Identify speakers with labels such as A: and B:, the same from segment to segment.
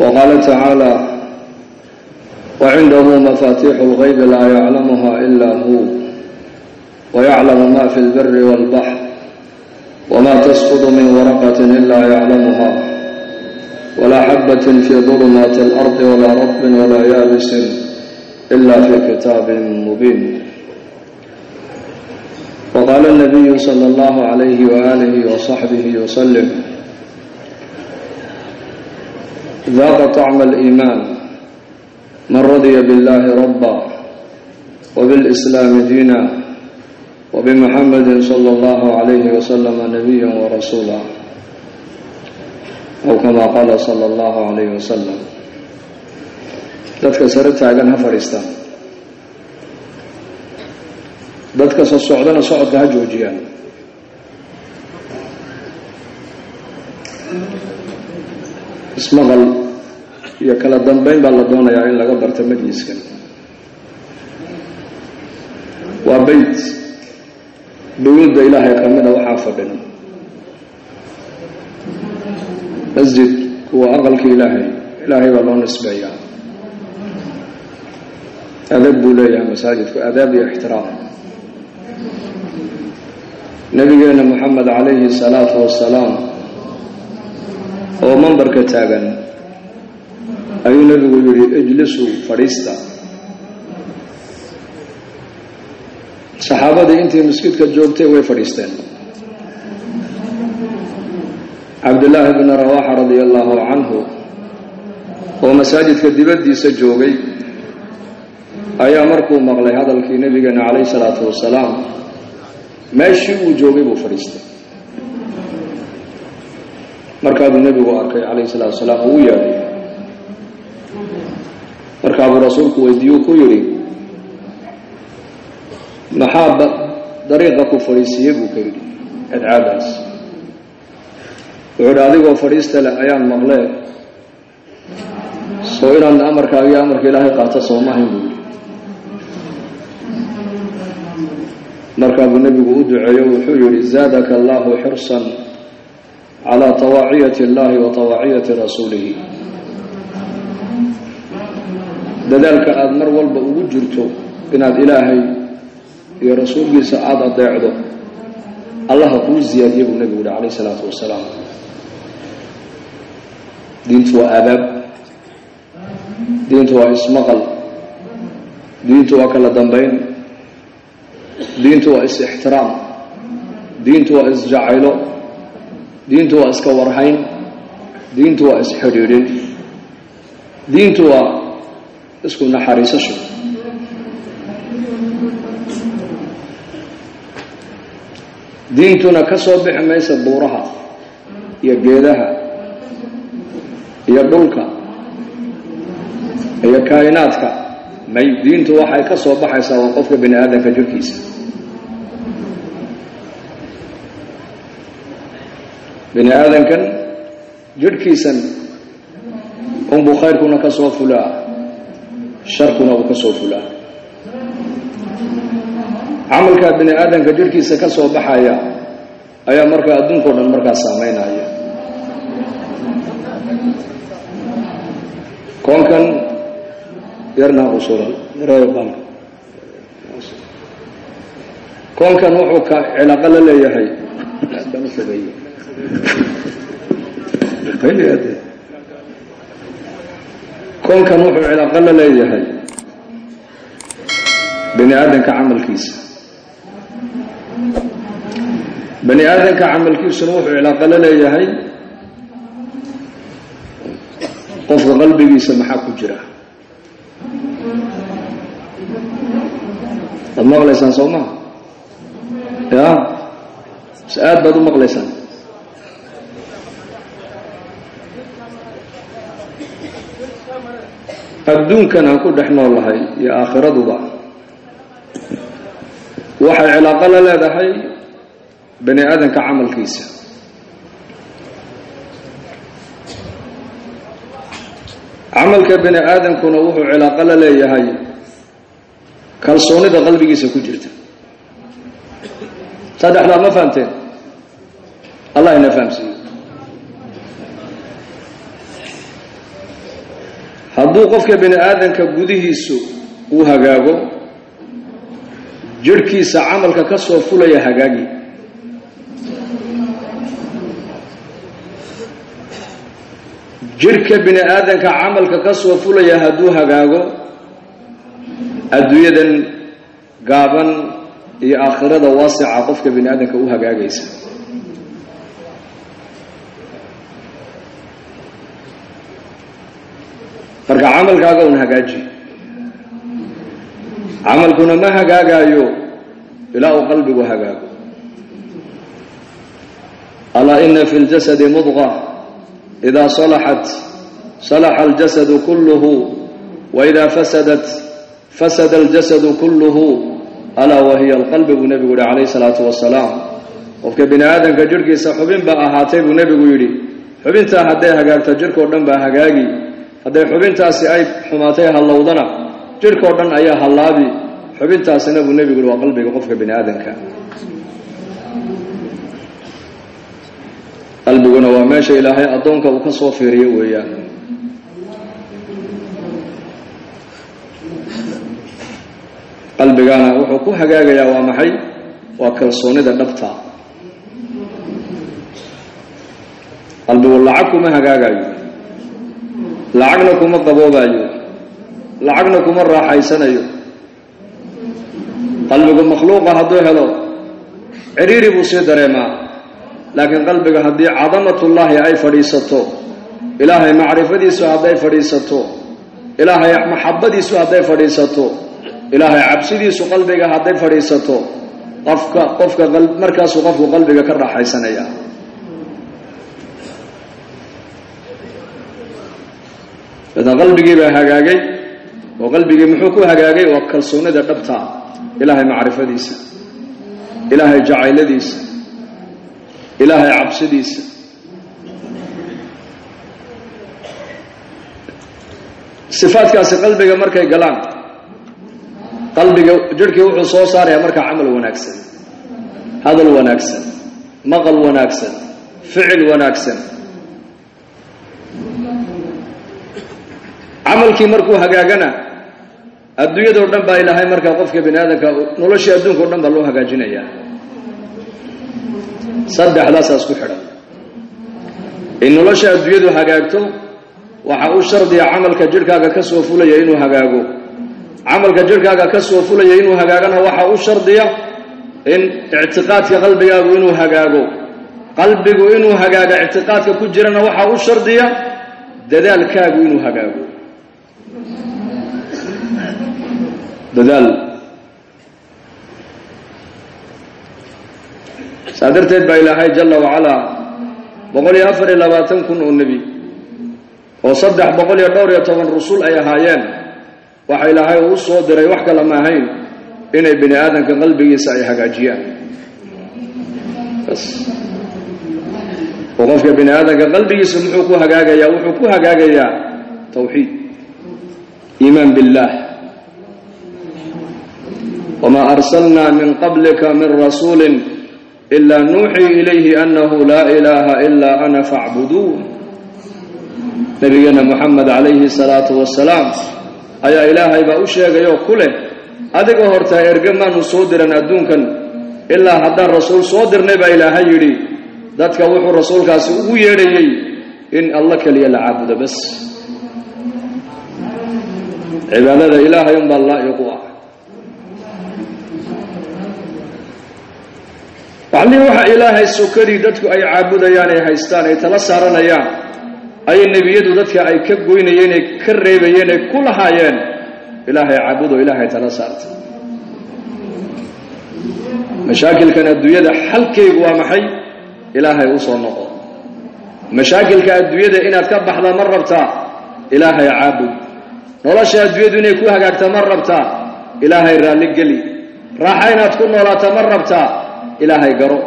A: وقال تعالى وعنده مفاتيح الغيب لا يعلمها إلا هو ويعلم ما في البر والبحر وما تسقط من ورقة إلا يعلمها ولا حبة في ظلمات الأرض ولا رطب ولا يابس إلا في كتاب مبين وقال النبي صلى الله عليه وآله وصحبه وسلم ذاق طعم الإيمان من رضي بالله ربا وبالإسلام دينا وبمحمد صلى الله عليه وسلم نبيا ورسولا أو كما قال صلى الله عليه وسلم dadka sare taagan ha fadhiistaan dadka so socdana socodka ha joojiyaan ismaqal iyo kala dambeyn baa la doonayaa in laga barto majliskan waa beyt dowladda ilaahay ka mida waxaa fadhin masjid kuwa aqalka ilaahay. Ilaahay baa loo nisbeeyaa. Adab buu leeyahay masaajidku. Adaab iyo ixtiraam. Nabigeena moxamed calayhi salaatu wasalaam oo mambarka taagan. Ayuu nebigu yidhi ijlisuu fadhiista. Saxaabadii intii masjidka joogtay way fadhiisteen. Cabdillaahi bni rawaaxa radia allaahu canhu oo masaajidka dibaddiisa joogay ayaa markuu maqlay hadalkii nebigeena calayhi salaatu wasalaam meeshii uu joogay buu fadhiistay markaabuu nebigu arkay calayhi salaatu wasalaam uu u markaabuu rasuulku weydiiyuu ku yidhi maxaa dariiqa ku fadhiisiiyey buu ka yidhi adcaadaas wuxuu idhi adigoo fadhiista leh ayaan maqlee soo inaad amarkaaga iyo amarka ilaahay qaato soomahayn buu yidhi. Markaabuu nebigu u duceeyo wuxuu yidhi zaadaka allahu xirsan calaa tawaaciyati اllahi wa tawaaciyati rasuulihi dadaalka aada mar walba ugu jirto inaad ilaahay iyo rasuulkiisa aada adeecdo allaha kuu ziyaadiye buu nebigu yihi calayh isalaatu wasalaam diintu waa aadaab diintu waa ismaqal diintu waa kala dambayn diintu waa is-ixtiraam diintu waa isjacaylo diintu waa iska warhayn diintu waa isxidhiidhin diintu waa isku naxariisasho. Diintuna ka soo bixi maysa buuraha iyo geedaha iyo dhulka iyo kaa'inaadka may diintu waxay ka soo baxaysaa waa qofka bini aadamka jirkiisa bini aadankan jirhkiisan unbuu khayrkuna ka soo fulaa sharkuna uu ka soo fulaa. Camalkaa bini aadamka jirhkiisa ka soo baxaya ayaa markaa adduunka o dhan markaa saamaynaya. Koonkan yarnaa reebalka koonkan wuxuu ka cilaaqo la leeyahay koonkan wuxuu cilaaqo la leeyahay. Bani aadamka camalkiisa. Bani aadamka camalkiisuna wuxuu cilaaqo la leeyahay. Qofka qalbigiisa maxaa ku jira? Waad maqlaysaan soo maha ya se aad baad u maqlaysaan adduunkan aan ku dhex noolahay iyo aakhiraduba waxay cilaaqo la leedahay bani aadamka camalkiisa. Camalka bani aadamkuna wuxuu cilaaqo la leeyahay kalsoonida qalbigiisa ku jirta. Saddexdaa ma fahamteen? Allah ina fahamsiiyo hadduu qofka bini aadanka gudihiisu uu hagaago jirhkiisa camalka ka soo fulaya hagaagi. Jirhka bini aadanka camalka ka soo fulaya hadduu hagaago adduunyadan gaaban iyo aakhirada waasica qofka bini aadanka u hagaagaysa marka camalkaaga un hagaaji. Camalkuna ma hagaagaayo ilaa uu qalbigu hagaago. Alaa ina fi ljasadi mudqa ida salaxat salaxa aljasadu kulluhu. Waida fasadat fasada aljasadu kulluhu. Alaa wahiya alqalbi buu nebigu yihi calayhi salaatu wasalaam qofka bini aadamka jirhkiisa xubin baa ahaatay buu nebigu yidhi. Xubintaa hadday hagaagto jirhkao dhan baa hagaagi hadday xubintaasi ay xumaatay hallowdana jirhkao dhan ayaa hallaabi. Xubintaasina buu nebigu yihi waa qalbiga qofka bini aadamka qalbiguna waa meesha ilaahay addoonka uu ka soo fiiriyo weeyaan. Qalbigana wuxuu ku hagaagayaa waa maxay? Waa kalsoonida dhabta. Qalbigu lacag kuma hagaagayo lacagna kuma qaboobayo lacagna kuma raaxaysanayo. Qalbigu makhluuqa hadduu helo cidhiiri buu sii dareemaa. Laakiin qalbiga haddii cadamatullaahi ay fadhiisato ilaahay macrifadiisu hadday fadhiisato ilaahay maxabadiisu hadday fadhiisato ilaahay cabsidiisu qalbiga hadday fadhiisato qofka qofka markaasuu qofku qalbiga ka raaxaysanaya daedna qalbigii baa hagaagay oo qalbigii muxuu ku hagaagay waa kalsoonida dhabtaa ilaahay macrifadiisa ilaahay jacayladiisa ilaahay cabsidiisa sifaadkaasi qalbiga markay galaan qalbiga jirhkii wuxuu soo saarayaa markaa camal wanaagsan hadal wanaagsan maqal wanaagsan ficil wanaagsan camalkii markuu hagaagana adduunyadao dhan baa ilaahay markaa qofka bini aadamka noloshii adduunka o dhan baa loo hagaajinayaa saddexdaasaas ku xidhan. In nolosha adduunyadu hagaagto waxa u shardiya camalka jirhkaaga ka soo fulaya inuu hagaago. Camalka jirhkaaga ka soo fulaya inuu hagaagana waxa u shardiya in ictiqaadka qalbigaagu inuu hagaago. Qalbigu inuu hagaaga ictiqaadka ku jirana waxa u shardiya dadaalkaagu inuu hagaago dadaal. Saa darteed baa ilaahay jalla wacalaa boqol iyo afar iyo labaatan kun oo nebi oo saddex boqol iyo dhowr iyo toban rusul ay ahaayeen waxa ilaahay uu soo diray wax kale ma ahayn inay bini aadamka qalbigiisa ay hagaajiyaan. Qofka bini aadamka qalbigiisa muxuu ku hagaagayaa? Wuxuu ku hagaagayaa tawxiid iimaan biاllah wma arsalna min qablika min rasuuli ila nuuxii ilayhi anahu laa ilaaha ilaa ana facbuduun nabigeena moxamed calayhi salaatu wasalaam ayaa ilaahay baa u sheegayoo ku leh adiga hortaa erge maanu soo diran adduunkan ilaa haddaan rasuul soo dirnay baa ilaahay yidhi dadka wuxuu rasuulkaasi ugu yeedhayey in alla keliya la caabudo bas cibaadada ilaahay unbaa laa'iqu ah waxlii waxa ilaahay sokadii dadku ay caabudayaan ay haystaan ay tala saaranayaan ayay nebiyadu dadka ay ka goynayeen ay ka reebayeen ay ku lahaayeen ilaahay caabudo ilaahay tala saarta mashaakilkan adduunyada xalkaygu waa maxay? Ilaahay u soo noqo. Mashaakilka adduunyada inaad ka baxda ma rabtaa ilaahay caabud. Nolosha adduunyadu inay ku hagaagta ma rabtaa ilaahay raalli geli. Raaxa inaad ku noolaata ma rabtaa ilaahay garo.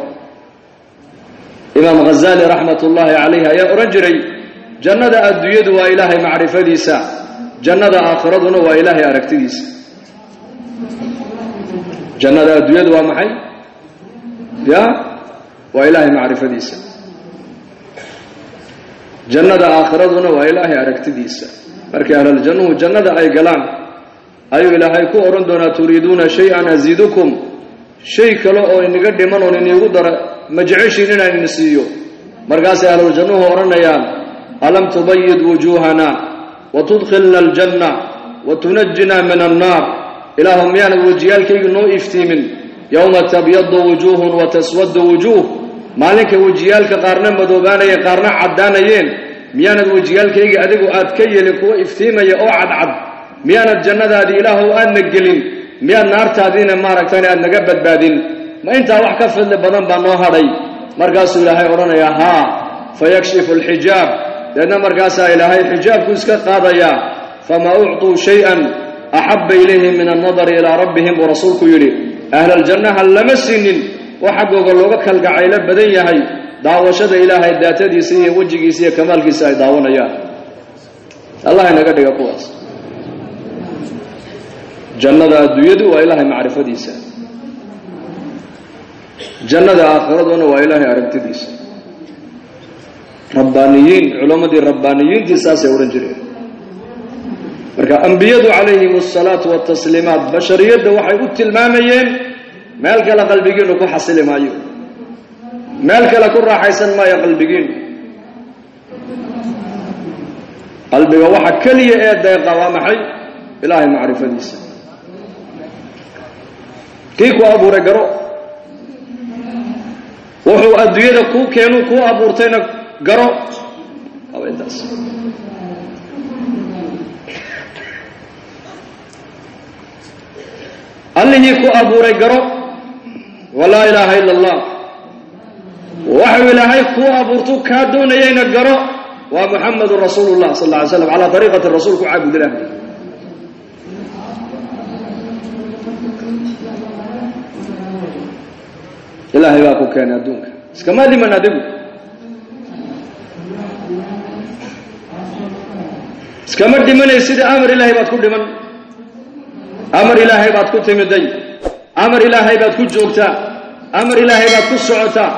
A: Imaam ghazaali raxmat ullaahi calayh ayaa odhan jiray jannada adduunyadu waa ilaahay macrifadiisa jannada aakhiraduna waa ilaahay aragtidiisa. Jannada adduunyadu waa maxay? Ya? Waa ilaahay macrifadiisa. Jannada aakhiraduna waa ilaahay aragtidiisa. Markii ahlaljannuhu jannada ay galaan ayuu ilaahay ku odhan doonaa turiiduuna shay-an asiidukum shay kale oo inaga dhiman oon iniigu dara ma jeceshiin inaan ini siiyo? Markaasay ahluljannuhu odhanayaan alam tubayid wujuuhana wa tudkhilna aljanna wa tunajina min annaar. Ilaahu miyaanad wejiyaalkayga noo iftiimin yowma tabyadu wujuuhun wa taswadu wujuuh. Maalinka wejiyaalka qaarna madoobaanayeen qaarna caddaanayeen miyaanad wejiyaalkayga adigu aad ka yelin kuwa iftiimaya oo cadcad miyaanad jannadaadii ilaahow aadna gelin miyaad naartaadiina maaragtani aad naga badbaadin? Ma intaa wax ka fadli badan baa noo hadhay. Markaasuu ilaahay odhanayaa haa fayakshifu alxijaab. Deedna markaasaa ilaahay xijaabku iska qaadayaa. Famaa ucطuu shay-an axabba ilayhim min annadari ilaa rabbihim buu rasuulku yidhi. Ahlaljannaha lama siinin. Oo xaggooga looga kalgacaylo badan yahay. Daawashada ilaahay daatadiisa iyo wejigiisa iyo kamaalkiisa ay daawanayaan. Allah inaga dhiga kuwaas jannada adduunyadu waa ilaahay macrifadiisa. Jannada aakhiraduna waa ilaahay aragtidiisa. Rabbaaniyiin culammadii rabbaaniyiintii saasay odhan jireen. Marka ambiyadu calayhim asalaatu watasliimaat bashariyadda waxay u tilmaamayeen meel kale qalbigiinu ku xasili maayo. Meel kale ku raaxaysan maayo qalbigiinu qalbiga waxa keliya ee deeqa waa maxay? Ilaahay macrifadiisa kii ku abuuray garo? Wuxuu adduunyada kuu keenu kuu abuurtayna garo? Intaas. Allihii ku abuuray garo? Walaa ilaaha ila allah waxuu ilaahay kuu abuurtu kaa doonayayna garo? Waa muxamedun rasuulu llah sal alay slam calaa ariiqati rasuul ku caabud ilaah ilaahay baa ku keenay adduunka. Iskama dhiman adigu? Iskama dhimanay sida amar ilaahay baad ku dhiman? Amar ilaahay baad ku timiday? Amar ilaahay baad ku joogtaa amar ilaahay baad ku socotaa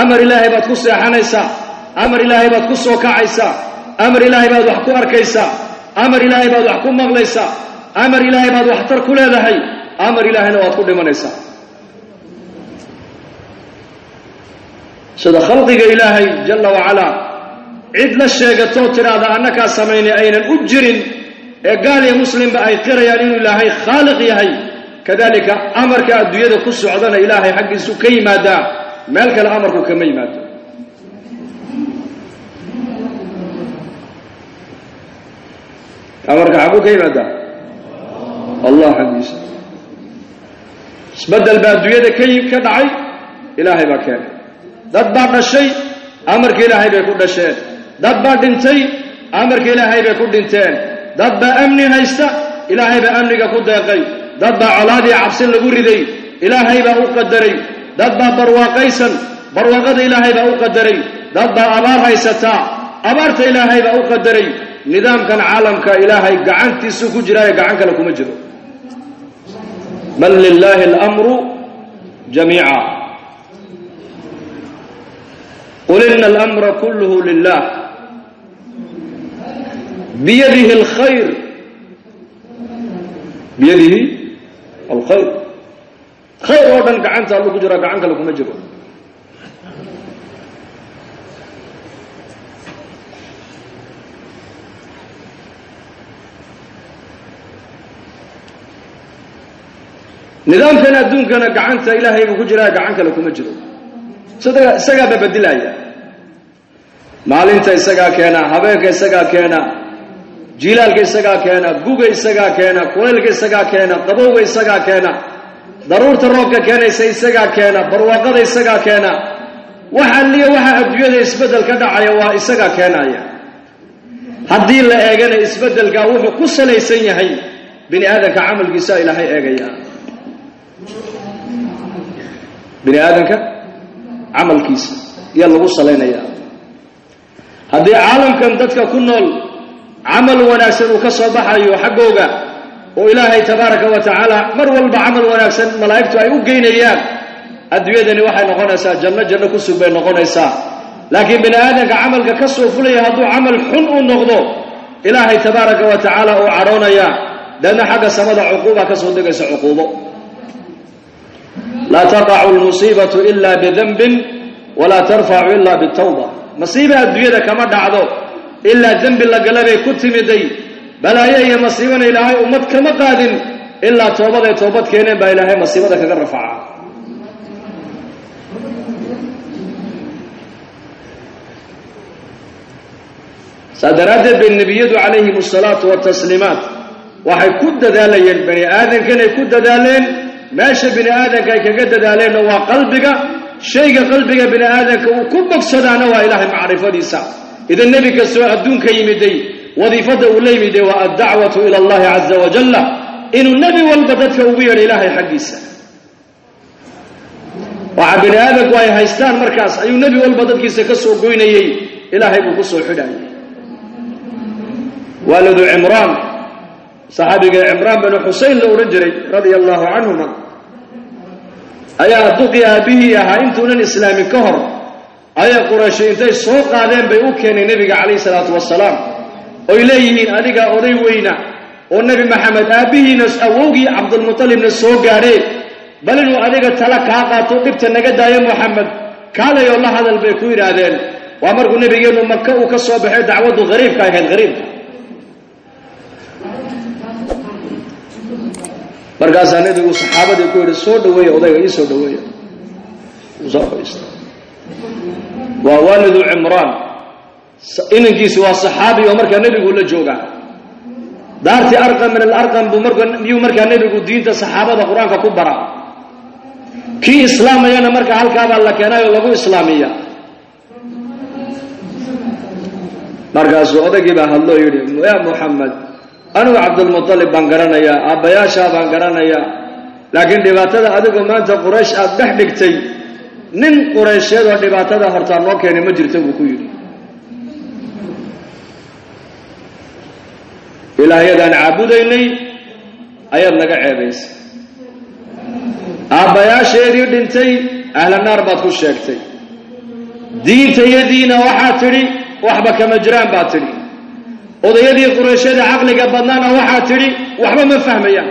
A: amar ilaahay baad ku seexanaysaa amar ilaahay baad ku soo kacaysaa amar ilaahay baad wax ku arkaysaa amar ilaahay baad wax ku maqlaysaa amar ilaahay baad waxtar ku leedahay? Amar ilaahayna waad ku dhimanaysaa sida khalqiga ilaahay jalla wacalaa cid la sheegatoo tidhaahda annakaa samaynay aynan u jirin. Ee gaal iyo muslimba ay qirayaan inuu ilaahay khaaliq yahay. Kadalika amarka adduunyada ku socdana ilaahay xaggiisu ka yimaadaa meel kale amarku kama yimaado. Amarka xaguu ka yimaadaa allah xaggiisa. Isbeddel baa adduunyada ka dhacay ilaahay baa keenay dad baa dhashay amarka ilaahay bay ku dhasheen. Dad baa dhintay amarka ilaahay bay ku dhinteen. Dad baa amni haysta ilaahay baa amniga ku deeqay. Dad baa colaadii cabsin lagu riday ilaahay baa u qadaray. Dad baa barwaaqaysan barwaaqada ilaahay baa u qadaray. Dad baa abaar haysataa abaarta ilaahay baa u qadaray. Nidaamkan caalamka ilaahay gacantiisu ku jiraayo gacan kale kuma jiro. Bal lilaahi alamru jamiica qul ina alamra kulluhu lilah biyadihi alkhayr biyadihi alkhayr khayr oo dhan gacanta allu ku jiraa gacan kale kuma jiro. Nidaamkan adduunkana gacanta ilaahay ku jiraa gacan kale kuma jiro isagaaba bedilaya. Maalinta isagaa keena habeenka isagaa keena jiilaalka isagaa keena guga isagaa keena kulaylka isagaa keena qabowga isagaa keena daruurta roobka keenaysa isagaa keena barwaaqada isagaa keena waxa liyo waxa adduunyada isbeddel ka dhacaya waa isagaa keenaya haddii la eegana isbeddelkaa wuxuu ku salaysan yahay bini aadamka camalkiisa ilaahay eegaya. Bini aadamka camalkiisa ayaa lagu salaynaya haddii caalamkan dadka ku nool camal wanaagsan uu ka soo baxayo xaggooga oo ilaahay tabaaraka wa tacaala mar walba camal wanaagsan malaa'igtu ay u geynayaan adduunyadani waxay noqonaysaa janno janno ku sug bay noqonaysaa. Laakiin bini aadamka camalka ka soo fulaya hadduu camal xun uu noqdo ilaahay tabaaraka wa tacaala uu cadhoonayaa. Deedna xagga samada cuquuba ka soo degaysa cuquubo laa taqacu lmusiibatu ila bidanbin walaa tarfacu ila bitawba masiiba adduunyada kama dhacdo ilaa dembi lagalabay ku timiday balaayo iyo masiibana ilaahay ummad kama qaadin ilaa toobaday toobad keeneen baa ilaahay masiibada kaga rafaca saa daraaddeed bay nebiyadu calayhim asalaatu watasliimaat waxay ku dadaalayeen bani aadamkanay ku dadaaleen meesha bini aadamka ay kaga dadaaleenna waa qalbiga shayga qalbiga bini aadamka uu ku bogsadaana waa ilaahay macrifadiisa. Idan nebi kastoo adduunka yimiday wadiifadda uu la yimiday waa addacwatu ila allahi caza wajalla inuu nebi walba dadka ugu yeedho ilaahay xaggiisa. Waxa bini aadamku ay haystaan markaas ayuu nebi walba dadkiisa ka soo goynayey ilaahay buu ku soo xidhayay waalidu cimraan saxaabiga cimraan binu xuseyn la odhan jiray radia allahu canhuma ayaa duqii aabbihii ahaa intuunan islaamin ka hor ayay qurayshi intay soo qaadeen bay u keenay nebiga calayhi salaatu wasalaam oy leeyihiin adiga oday weyna oo nebi maxamed aabbihiina awowgii cabdulmutalibna soo gaadheen bal inuu adiga tala kaa qaato dhibta naga daayo moxamed kaalayoo la hadal bay ku yidhaahdeen. Waa markuu nebigeennu maka uu ka soo baxay dacwaddu hariibka ahayd hariibka markaasaa nebigu saxaabadii ku yidhi soo dhaweeya odayga ii soo dhaweeya waa waalidu cimraan. Inankiisi waa saxaabi oo markaa nebigu la joogaa. Daartii arqam min alarqam buu miyuu markaa nebigu diinta saxaabada qur'aanka ku baraa? Kii islaamayana markaa halkaabaa la keenay oo lagu islaamiya markaasuu odaygii baa hadloo yidhi yaa muxamed anigu cabdulmutalib baan garanayaa aabbayaashaa baan garanayaa laakiin dhibaatada adigu maanta quraysh aad dhex dhigtay nin quraysheed oo dhibaatada hortaa noo keenay ma jirta buu ku yidhi. Ilaahyadaan caabudaynay ayaad naga ceebaysay. Aabbayaasheedii dhintay ahla naar baad ku sheegtay. Diintayadiina waxaad tidhi waxba kama jiraan baad tidhi odayadii qurayshada caqliga badnaana waxaad tidhi waxba ma fahmayaan.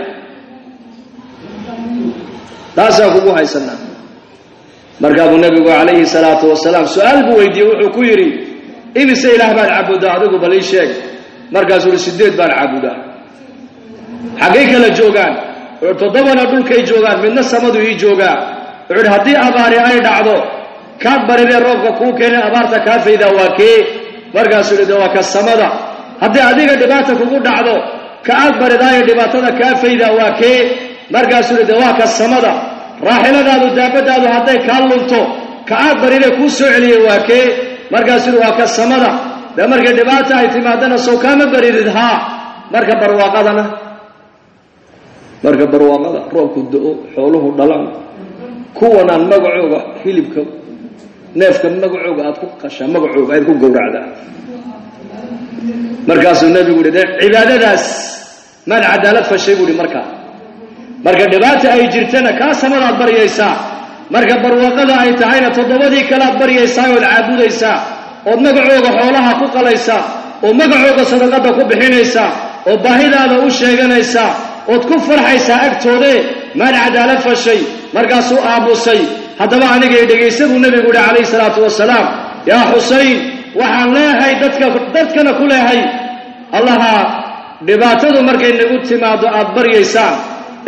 A: Taasaan kugu haysanaa markaabuu nebigu calayhi salaatu wasalaam su'aal buu weydiiyey wuxuu ku yidhi imise ilaah baad caabudaa adigu bal ii sheeg. Markaasuu uhi sideed baan caabudaa. Xaggay kala joogaan. Wuxuu toddobana dhulkay joogaan midna samadu ii joogaa. Wuxuu uhi haddii abaari ay dhacdo kaad baridee roobka kuu keenay abaarta kaa faydaa waa kee. Markaasuu ihi de waa ka samada haddii adiga dhibaata kugu dhacdo ka aad baridaayo dhibaatada kaa faydaa waa kee. Markaasuu de waa ka samada. Raaxiladaadu daabadaadu hadday kaa lunto ka aad baridee kuu soo celiyey waa kee. Markaasuu waa ka samada. Dee markay dhibaata ay timaadana sow kaama baridid haa. Marka barwaaqadana. Marka barwaaqada roobku da'o xooluhu dhalaan kuwanaan magacooga hilibka neefka magacooga aad ku qashaa magacooga aad ku gowracdaa markaasuu nebigu uhi cibaadadaas maad cadaalad fashay? Buu uhi markaa marka dhibaata ay jirtana kaa samadaad baryaysaa. Marka barwaaqada ay tahayna toddobadii kalead baryaysaa ood caabudaysaa. Ood magacooga xoolaha ku qalaysaa. Oo magacooga sadaqadda ku bixinaysaa. Oo baahidaada u sheeganaysaa. Ood ku farxaysaa agtoodee maad cadaalad fashay. Markaasuu aamusay haddaba anigay dhegaysa buu nebigu uhi calayhi salaatu wasalaam yaa xusayn waxaan leehay dadka dadkana ku leehay. Allaha dhibaatadu markay nagu timaado aad baryaysaan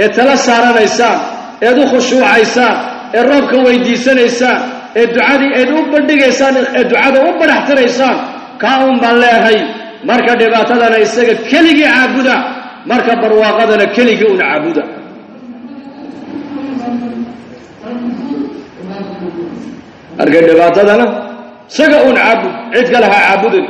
A: ee tala saaranaysaan eed u khushuucaysaan ee roobka weydiisanaysaan ee ducadii eed u bandhigaysaan ee ducada u badhaxtiraysaan kaa un baan leehay. Marka dhibaatadana isaga keligii caabuda marka barwaaqadana keligii un caabuda. Marka dhibaatadana isaga un caabud cid kale ha caabudin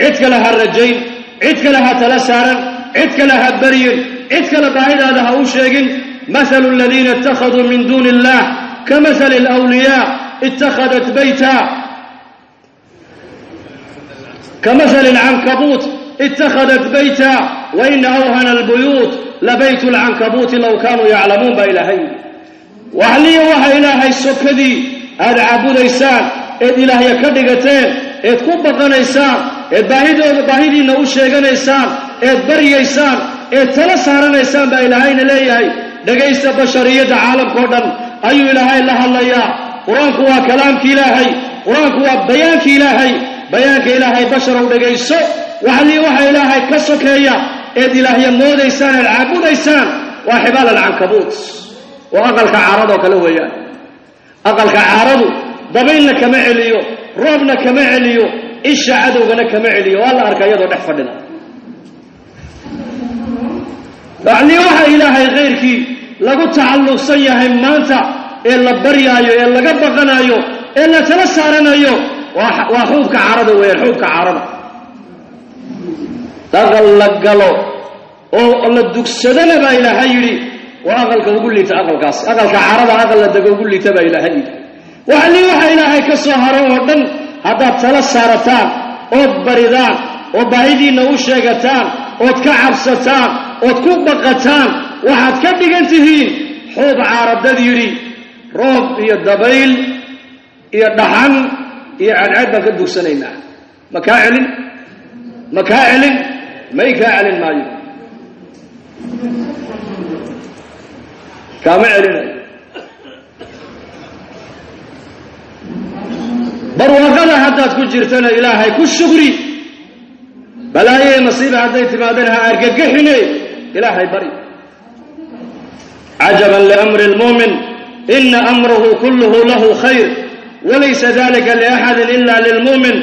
A: cid kale ha rajayn cid kale ha tala saaran cid kale ha baryin cid kale baahidaada ha u sheegin. Mahalu aladiina ittakhaduu min duuni illah kamahali alwliyaa ittakhadat bayta. Kamahali alcankabuut ittakhadat bayta. Waina awhana albuyuut labaytu alcankabuuti low kaanuu yaclamuun baa ilaahay. Waxliya waxa ilaahay sokadii aad caabudaysaan eed ilaahya ka dhigateen eed ku baqanaysaan
B: eed baahidooda baahidiinna u sheeganaysaan eed baryaysaan eed tala saaranaysaan baa ilaahayna leeyahay. Dhegaysta bashariyadda caalamkao dhan ayuu ilaahay la hadlayaa. Qur'aanku waa kalaamki ilaahay qur'aanku waa bayaanki ilaahay. Bayaanka ilaahay basharow dhegayso waxlii waxa ilaahay ka sokeeya eed ilaahya moodaysaan eed caabudaysaan waa xibaal alcankabuut oo aqalka caaradoo kale weeyaan. Aqalka caaradu dabaylna kama celiyo roobna kama celiyo isha cadowgana kama celiyo. Waa la arka iyadoo dhex fadhida. Yacnii waxa ilaahay khayrkii lagu tacalluqsan yahay maanta ee la baryaayo ee laga baqanaayo ee la tala saaranayo waa xuubka carada weeyaan xuubka carada. Aqal la galo oo la dugsadana baa ilaahay yidhi waa aqalka ugu liita aqalkaasi. Aqalka carada aqal la dego ugu liita baa ilaahay yidhi waxlii waxa ilaahay ka soo haro oo dhan haddaad tala saarataan ood baridaan oo baahidiinna u sheegataan ood ka cabsataan ood ku baqataan waxaad ka dhigan tihiin xuub caaradad yidhi roob iyo dabayl iyo dhaxan iyo cadceed baan ka dugsanaynaa. Ma kaa celin? Ma kaa celin? May kaa celin maayo. Kaama celinayo barwaaqada haddaad ku jirtana ilaahay ku shugri balaayoe masiiba hadday timaadana ha argagaxine ilaahay bari. Cajaban liamri lmuumin ina amrahu kulluhu lahu khayr walaysa dalika liaxadin ila lilmuumin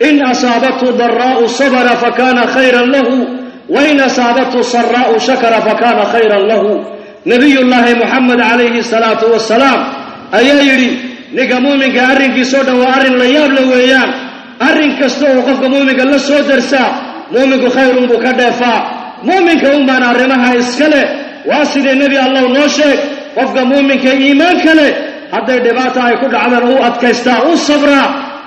B: in asaabathu daraa'u sabra fakana khayran lahu wain asaabathu saraa'u shakara fakana khayran lahu. Nabiy llaahi muxamed calayhi salaatu wasalaam ayaa yidhi ninka muuminka arrinkiisoo dhan waa arrin la yaab la weeyaan. Arrin kasta oo qofka muuminka la soo darsaa muuminku khayrun buu ka dheefaa. Muuminka un baan arrimaha iska leh. Waa sidee nebi allahu noo sheeg? Qofka muuminka iimaanka leh hadday dhibaata ay ku dhacdaan uu adkaystaa uu sabraa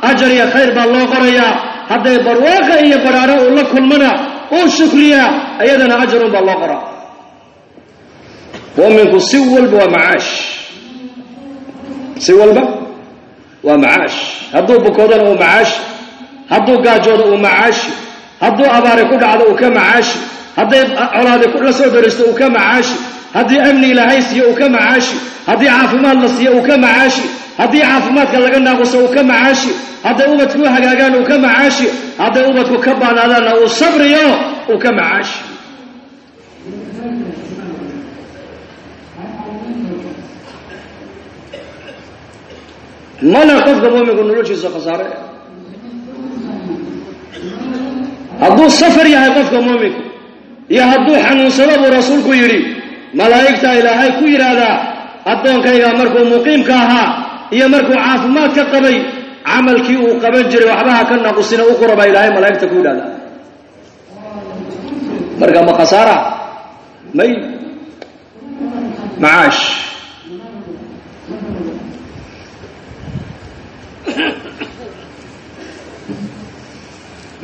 B: ajar iyo khayr baa loo qorayaa. Hadday barwaaqa iyo badhaadho uu la kulmana uu shukriyaa iyadana ajarun baa loo qoraa. Muuminku si walba waa macaash si walba waa macaash. Hadduu bukoodana uu macaashi hadduu gaajoodo uu macaashi hadduu abaari ku dhacdo uu ka macaashi hadday colaadi la soo daristo uu ka macaashi haddii amni ilaahay siiyo uu ka macaashi haddii caafimaad la siiyo uu ka macaashi haddii caafimaadka laga naaquso uu ka macaashi hadday ubadku hagaagaan uu ka macaashi hadday ubadku ka baanaadaanna uu sabriyo uu ka macaashi male qofka muuminku noloshiisa khasaare? Hadduu safar yahay qofka muuminku iyo hadduu xanuunsado buu rasuulku yidhi malaa'igta ilaahay ku yidhaahdaa addoonkayga markuu muqiimka ahaa iyo markuu caafimaad ka qabay camalkii uu qaban jiray waxbaha ka naqusina u qura ilaahay malaa'igta ku yidhahdaa marka ma khasaara? May? Macaash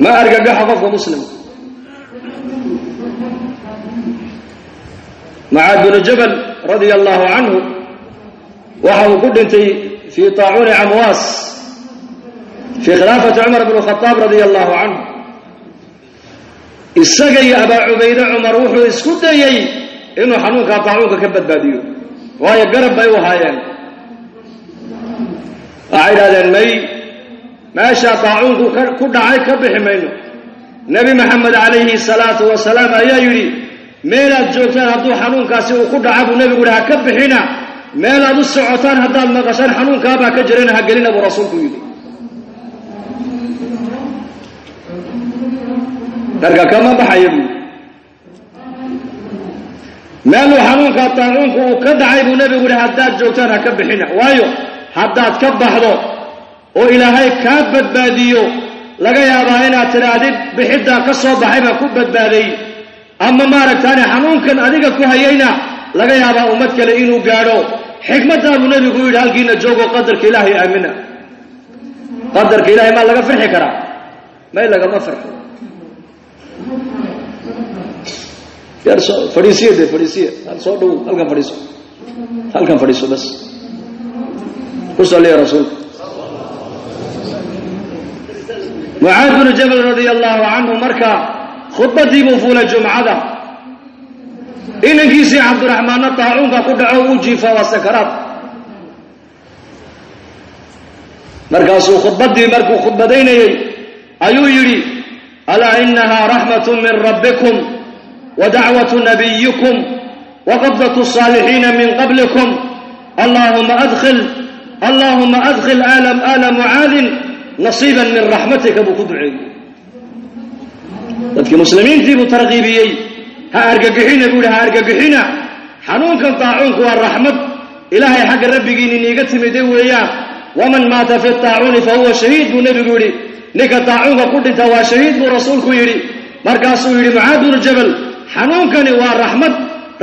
B: ma argagaxa qofka muslimka macaad binu jabal radia allahu canhu waxa uu ku dhintay fii taacuuni camwaas fii khilaafati cumar bn khadaab radia allahu canhu isaga iyo abaa cubayde cumar wuxuu isku dayey inuu xanuunkaa taacuunka ka badbaadiyo waayo garab bay u haayeen waxay idhahdeen may meeshaa taacuunku ku dhacay ka bixi mayno. Nebi maxamed calayhi salaatu wasalaam ayaa yidhi meelaad joogtaan hadduu xanuunkaasi uu ku dhaca buu nebigu yihi ha ka bixina. Meelaad u socotaan haddaad maqashaan xanuunkaabaa ka jirana ha gelina buu rasuulku yidhi. Marka kama baxaya buu meeluu xanuunkaa taacuunku uu ka dhacay buu nebigu yihi haddaad joogtaan ha ka bixina. Waayo haddaad ka baxdo oo ilaahay kaa badbaadiyo laga yaabaa inaad tidhaahdid bixiddaa ka soo baxay baan ku badbaaday. Ama maaragtaane xanuunkan adiga ku hayayna laga yaabaa ummad kale inuu gaadho. Xikmaddaa buu nebigu yidhi halkiina joogo qadarka ilaahay aamina. Qadarka ilahay maa laga farxi karaa? May lagama farxo. Fadhiisiya dee fadhiisiya soo dhow halkan fadhiiso. Halkan fadhiiso bas ku salliya rasuulka mucaad binu jabal radia allaahu canhu markaa khudbadii buu fuulay jumcada. Inankiisii cabdiraxmaanna taacuunka ku dhaco uu jiifa waa sakaraad. Markaasuu khudbaddii markuu khudbadaynayey ayuu yidhi alaa inahaa raxmatu min rabbikum wa dacwatu nabiyikum wa qabdatu saalixiina min qablikum. Allaahuma adkhil allaahuma adkhil aala mucaadin nasiiban min raxmatika buu ku duceeyey. Dadkii muslimiintii buu tarkiibiyey ha argagixina buu yihi ha argagixina. Xanuunkan taacuunku waa raxmad ilaahay xagga rabbigiini niiga timide weeyaan waman maata fi taacuuni fa huwa shahiid buu nebigu yidhi. Ninka taacuunka ku dhinta waa shahiid buu rasuulku yidhi. Markaasuu yidhi mucaad binu jabal xanuunkani waa raxmad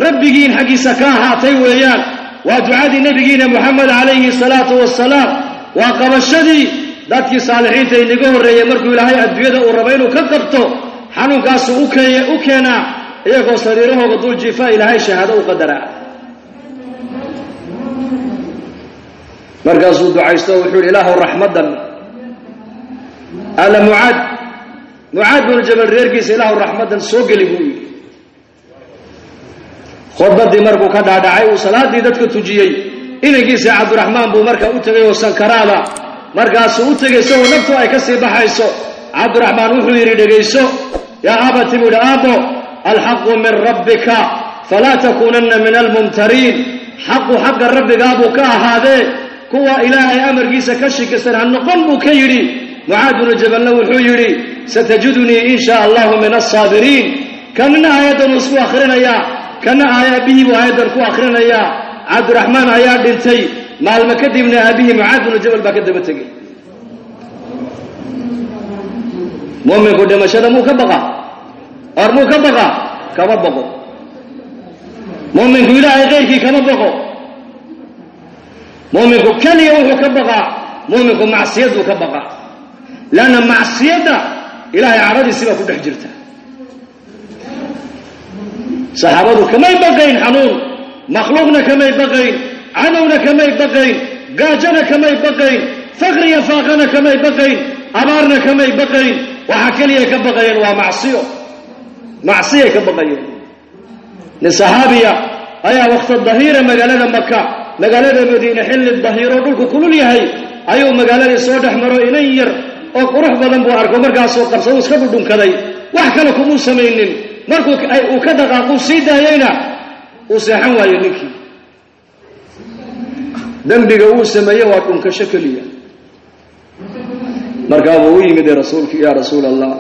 B: rabbigiin xaggiisa ka ahaatay weeyaan waa ducadii nebigiina moxamed calayhi salaatu wasalaam waa qabashadii dadkii saalixiinta inaga horreeyey markuu ilaahay adduunyada uu rabo inuu ka qabto xanuunkaasu u keenaa iyagoo sariirahooda dul jiifa ilaahay shahaado u qadaraa markaasuu ducaysto wuxuu yidhi ilaahu raxmaddan ala mucaad. Mucaad binu jabal reerkiisa ilaahu raxmaddan soo geli buu yidhi khudbaddii markuu ka dhaadhacay uu salaaddii dadka tujiyey. Inankiisa cabdiraxmaan buu markaa u tegay oo sankaraada. Markaasuu u tegay isagoo naftu ay ka sii baxayso. Cabdiraxmaan wuxuu yidhi dhegayso. Yaa abati buu yidhi aabbo alxaqu min rabbika falaa takuunanna min almumtariin. Xaqu xagga rabbigaabuu ka ahaadee. Kuwa ilaahay amarkiisa ka shikisan ha noqon buu ka yidhi. Mucaad binu jabalna wuxuu yidhi satajidunii in shaa allahu min alsaabiriin kanina aayaddan uu isku akhrinayaa kana aabihii buu aayaddan ku akhrinayaa cabdiraxmaan ayaa dhintay. Maalmo kadibna aabihii mucaad binu jabal baa ka daba tegey. Muminku dhimashada muu ka baqa? Or muu ka baqa? Kama baqo. Muminku ilaahay keyrkii kama baqo. Muminku keliya wuxuu ka baqaa muminku macsiyaduu ka baqaa leanna macsiyadda ilaahay cadhadiisi baa ku dhex jirta saxaabadu kamay baqayn xanuun. Makhluuqna kamay baqayn cadowna kamay baqayn gaajona kamay baqayn fakriya faaqana kamay baqayn abaarna kamay baqayn. Waxa keliya ka baqayeen waa macsiyo. Macsiyay ka baqayeen. Nin saxaabiya ayaa wakta dahiira magaalada maka magaalada madiine xilli dahiiro dhulku kulul yahay ayuu magaaladii soo dhex maro inan yar oo qurux badan buu arko. Markaasuu qabsadu iska dhudhunkaday. Wax kale kumuu samaynin markuu uu ka dhaqaaquu sii daayeyna uu seexan waaye ninkii. Dembiga uu sameeye waa dhunkasho keliya. Markaabuu u yimid rasuulki yaa rasuul allah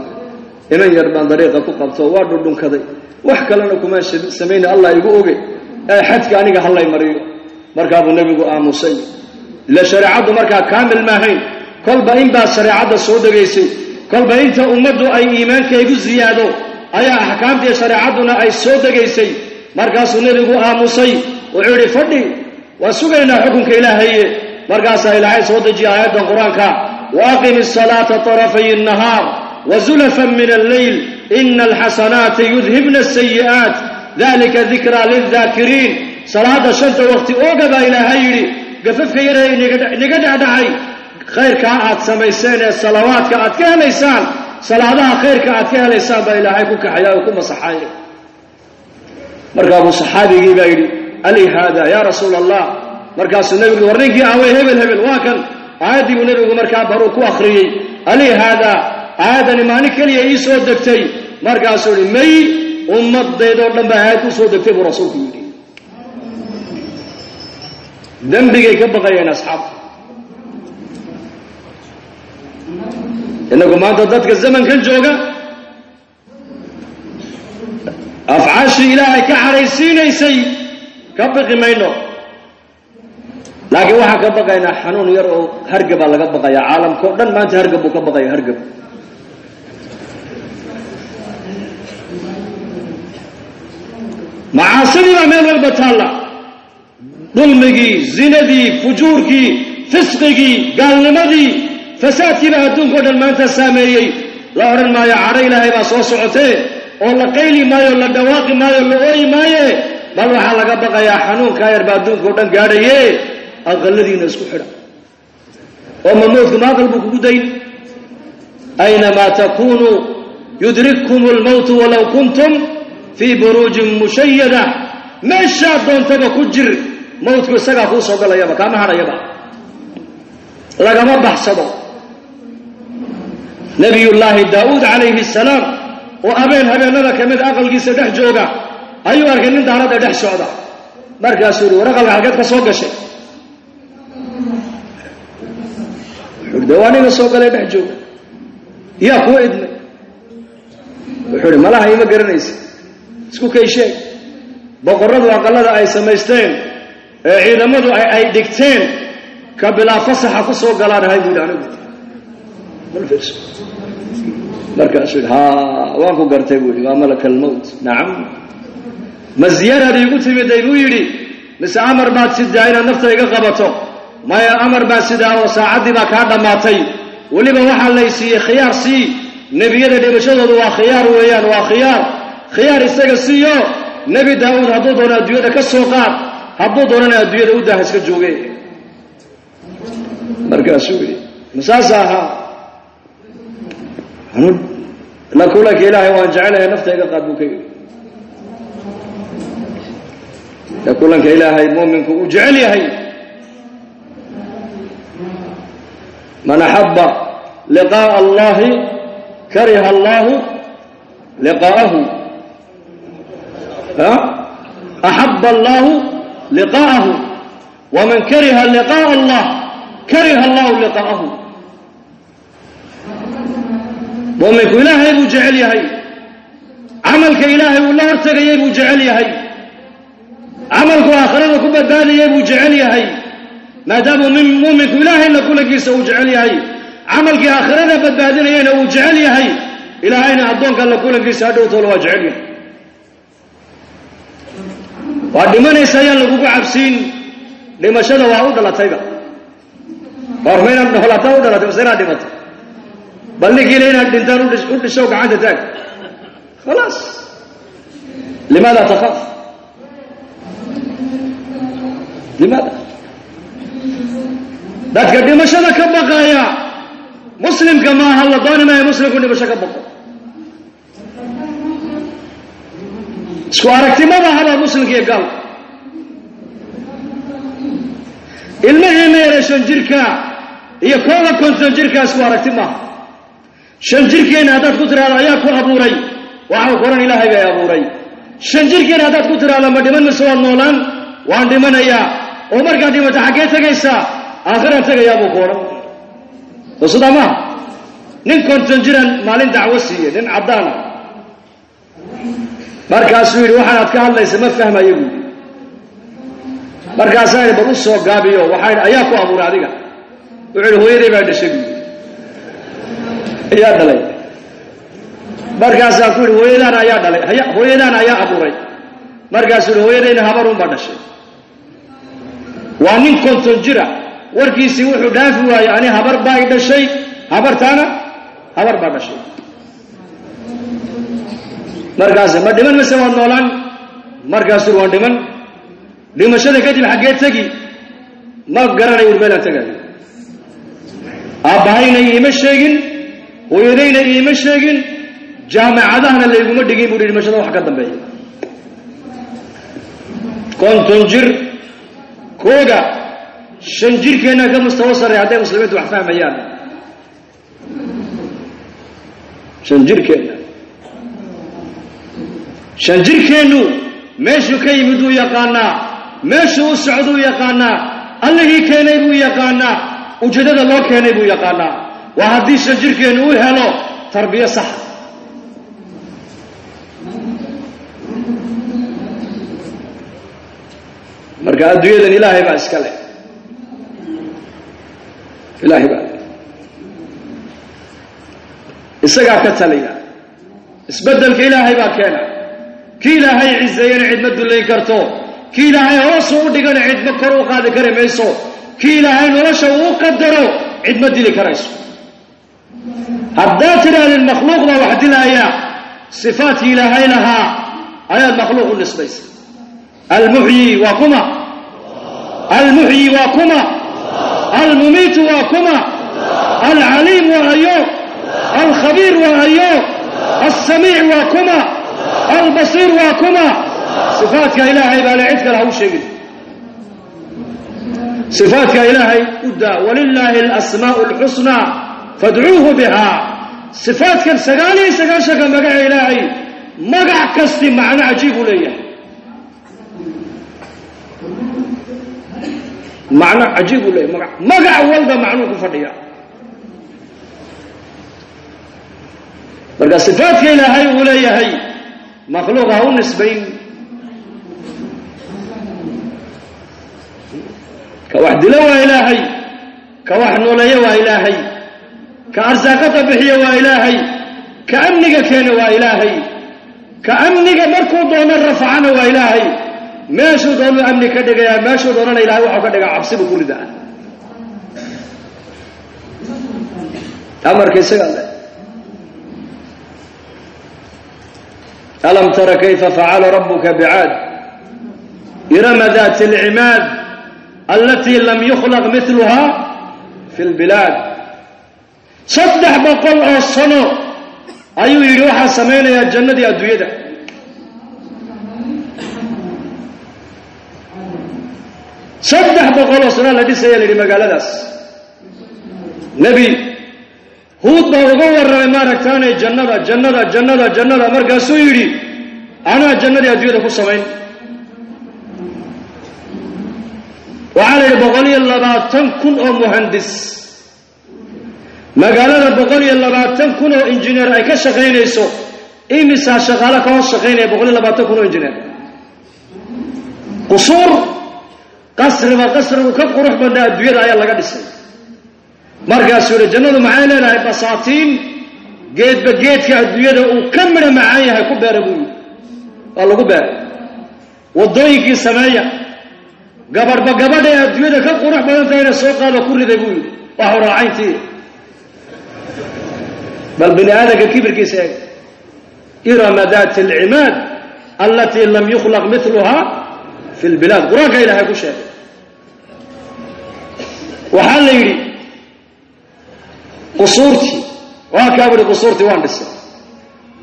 B: inan yar baan dariiqa ku qabto waa dhudhunkaday wax kalena kumaan samayna allah igu oge. Ee xadka aniga hallay mariyo. Markaabuu nebigu aamusay. Ila shareecaddu markaa kaamil maahayn kolba in baa shareecadda soo degaysay kolba inta ummaddu ay iimaankaygu ziyaado ayaa axkaamtii shareecadduna ay soo degaysay. Markaasuu nebigu aamusay wuxuu yidhi fadhi waa sugaynaa xukunka ilaahaye markaasaa ilaahay soo dejiya aayaddan qur'aanka wa aqimi asalaata tarafay annahaar wa zulafan min alleyl ina alxasanaati yudhibna asayi'aat dalika dikraa lildaakiriin salaadda shanta waqti ooga baa ilaahay yidhi gafafka yaree inaga dhexdhacay khayrkaa aad samayseen ee salawaadka aad ka helaysaan salaadaha khayrka aad ka helaysaan baa ilaahay ku kaxaya oo ku masaxay. Markaabuu saxaabigii baa yidhi ali haada ya rasuul allah markaasuu nebigu war ninkii ahway hebel hebel waa kan. Aayaddii buu nebigu markaa baruu ku akhriyey. Ali haadaa aayaddani maalin keliya ii soo degtay. Markaasuu ihi may ummaddeedoo dhan baa aayad u soo degtay buu rasuulku yidhi. Dembigay ka baqayeen asxaabta innagu maanta dadka zamankan jooga afcaashii ilaahay ka cadhaysiinaysay ka baqi mayno laakiin waxaan ka baqaynaa xanuun yar oo hargabaa laga baqaya caalamkao dhan maanta hargab buu ka baqaya hargab macaasidii baa meel walba taalla dulmigii zinadii fujuurkii fisqigii gaalnimadii fasaadkiiba adduunkao dhan maanta saameeyey. La odhan maayo cadho ilaahay baa soo socotee oo la qayli maayo la dhawaaqi maayo la ooyi maaye bal waxaa laga baqayaa xanuunkaa yar baa adduunkao dhan gaadhaye aqaladiina isku xidha. Oo ma moodku ma aqal buu kugu dayn? Aynamaa takunuu yudrikkum lmowtu walow kuntum fii buruujin mushayada meeshaad doontaba ku jir mawtku isagaa kuu soo galayaba kaama hadhayaba lagama baxsado nabiyullaahi daa'uud calayhi salaam oo habeen habeenada ka mid aqalkiisa dhex jooga ayuu arkay nin daaradda dhex socda. Markaasuu yihi war aqalka halkeed ka soo gashay. Wuxuu de waa ninga soo galay dhex jooga. Yaa kuu idmay wuxuu ihi malaha ima garanaysa. Isku kay sheeg. Boqorradu aqallada ay samaysteen ee ciidamadu ay dhigteen. Ka bilaa fasaxa ku soo galaan ahay buu yidhi anigu markaasuu haa waan ku gartay buu yidhi waa malaka almowt nacam ma ziyaraad iigu timiday buu yidhi mise amar baad sidaa inaad nafta iga qabato? Maya amar baa sidaa oo saacaddii baa kaa dhammaatay weliba waxaa lay siiyey khiyaar sii. Nebiyada dhimashadoodu waa khiyaar weeyaan waa khiyaar. Khiyaar isaga siiyo. Nebi daa'uud hadduu doono adduunyada ka soo qaad hadduu doonana adduunyada u daaha iska jooge. Markaasuu yidhi masaasa ahaa la kulanka ilaahay waan jecelahay nafta iga qaad buu ka yidhi. La kulanka ilaahay muuminku uu jecel yahay. Man axaba liqaa'a allahi kariha allahu liqaa'ahu axaba allahu liqaa'ahu waman kariha liqaa'a allah kariha allahu liqaa'ahu muuminku ilaahay buu jecel yahay. Camalka ilaahay uu la hortegayay buu jecel yahay. Camalku aakhirada ku badbaadayay buu jecel yahay. Maadaamuu muuminku ilaahayna kulankiisa uu jecel yahay. Camalkii aakhirada badbaadinayana uu jecel yahay. Ilaahayna addoonka alla kulankiisa hadhowtoola waa jecel yahay. Waa dhimanaysa ayaan lagugu cabsiin. Dhimashada waa u dhalatayba. Warma inaad noolataa u dhalatay mase inaad dhimato bal ninkiina inaad dhintaan u dhisho gacanta taag khalaas limaada takaaf limaada? Dadka dhimashada ka baqaya muslimka maaha la dooni maayo muslimku dhimasho ka baqo. Isku aragtimada habaa muslimka iyo gaalka ilmaheena yare shan jirka iyo kooda konton jirka isku aragti maaha shan jirkeenna haddaad ku tiraahdo ayaa ku abuuray waxau koran ilaahay bay abuuray shan jirkeenna haddaad ku tiraahdo ma dhiman mise waad noolaan waan dhimanayaa oo markaad dhimato xaggee tegaysaa aakhiraan tegayaa buu ku odhan soo sidaa nin konton jiraan maalin dacwo siiye nin caddaana markaasuu yidhi waxaanaad ka hadlaysa ma fahmayo buui markaasaa yidhi bal u soo gaabiyo waxaa yidhi ayaa ku abuuray adiga wuxuu yidhi hooyaday baa dhashay buui ayaa dhalay. Markaasaa ku yidhi hooyadaana ayaa dhalay. Hooyadaana ayaa abuuray. Markaasuu yidhi hooyadayna habarun baa dhashay. Waa nin konton jira warkiisii wuxuu dhaafi waayey. Ani habar baa i dhashay. Habartaana? Habar baa dhashay. Markaas ma dhiman mise waad noolaan? Markaasuu waan dhiman. Dhimashada kadib xaggee tegi. Ma garanay ur meelaan tegaayo aabbahayna iima sheegin hooyadayna iima sheegin jaamacadahana layguma dhigin buuhi dhimashada wax ka dambeeya konton jir kooga shan jirkeenna ka mustawo sarey hadday muslimiintu wax fahmayaan shan jirkeenna shan jirkeennu meeshuu ka yimid wuu yaqaanaa meeshuu u socduu yaqaanaa allihii keenay buu yaqaanaa ujeeddada loo keenay buu yaqaanaa waa haddii shan jirkeennu u helo tarbiyo saxa marka adduunyadan ilaahay baa iska leh. Ilaahay baa leh. Isagaa ka taliya isbeddelka ilaahay baa keena. Kii ilaahay ciseeyana cidma dullayn karto. Kii ilaahay hoosu u dhigana cidma kor u qaadi kari mayso. Kii ilaahay nolosha uu qadaro cidma dili karayso haddaad tidhaahdeen makhluuq baa wax dilaaya sifaadkii ilaahay lahaa ayaad makhluuq u nisbaysa. Almuxyi waa kuma. Almuxyi waa kuma. Almumiitu waa kuma. Alcaliim waa ayo alkhabiir waa ayo alsamiic waa kuma. Albasiir waa kuma. Sifaadka ilaahay baa le cid kale ha u sheegin. Sifaadka ilaahay u daa walilaahi alasmaa'u alxusnaa fadcuuhu bihaa sifaadkan sagaal iyo sagaashanka magaca ilaahay magac kasti macno cajiib u leeyahay macno cajiib u leeyahay maga magac walba macnuu ku fadhiya marka sifaadka ilaahay uu leeyahay makhluuq ha u nisbayn ka wax dilo waa ilaahay ka wax nooleeyo waa ilaahay ka arsaaqada bixiyo waa ilaahay. Ka amniga keena waa ilaahay. Ka amniga markuu doono rafacana waa ilaahay. Meeshuu doonuu amni ka dhigayaa meeshuu doonana ilahay waxau ka dhigaa cabsibu ku ridaa. Amarka isagaa le alam tara kayfa facala rabuka bicaad irama dati alcimaad alati lam yukhlaq miluha fi lbilaad saddex boqol oo sano ayuu yidhi waxaa samaynayaa jannadii adduunyada. Saddex boqol oo sano la dhisaya la yidhi magaaladaas. Nebi huud baa uga warramay maaragtaanay jannada jannada jannada jannada. Markaasuu yidhi anaa jannadii adduunyada ku samayn. Waxaa la yidhi boqol iyo labaatan kun oo muhandis magaalada boqol iyo labaatan kun oo injineer ay ka shaqaynayso imisaa shaqaale ka hoos shaqaynaya boqol iyo labaatan kun oo injineer? Qusuur? Qasriba qasrigu ka qurux badnaa adduunyada ayaa laga dhisay. Markaasuu yihi jannadu maxay leedahay basaatiin? Geedba geedka adduunyada uu ka midha macaan yahay ku beera buu yidhi. Waa lagu beeray. Waddooyinkii sameeya. Gabadhba gabadhay adduunyada ka qurux badan tahayna soo qaado ku riday buu yidhi. Waxu raacayntii bal bini aadamka kibirkiisa eeg. Irama dati alcimaad alatii lam yukhlaq miluha fi lbilaad qur'aanka ilaahay ku sheegay. Waxaa la yidhi qusuurtii waa kaa buhi qusuurtii waan dhisay.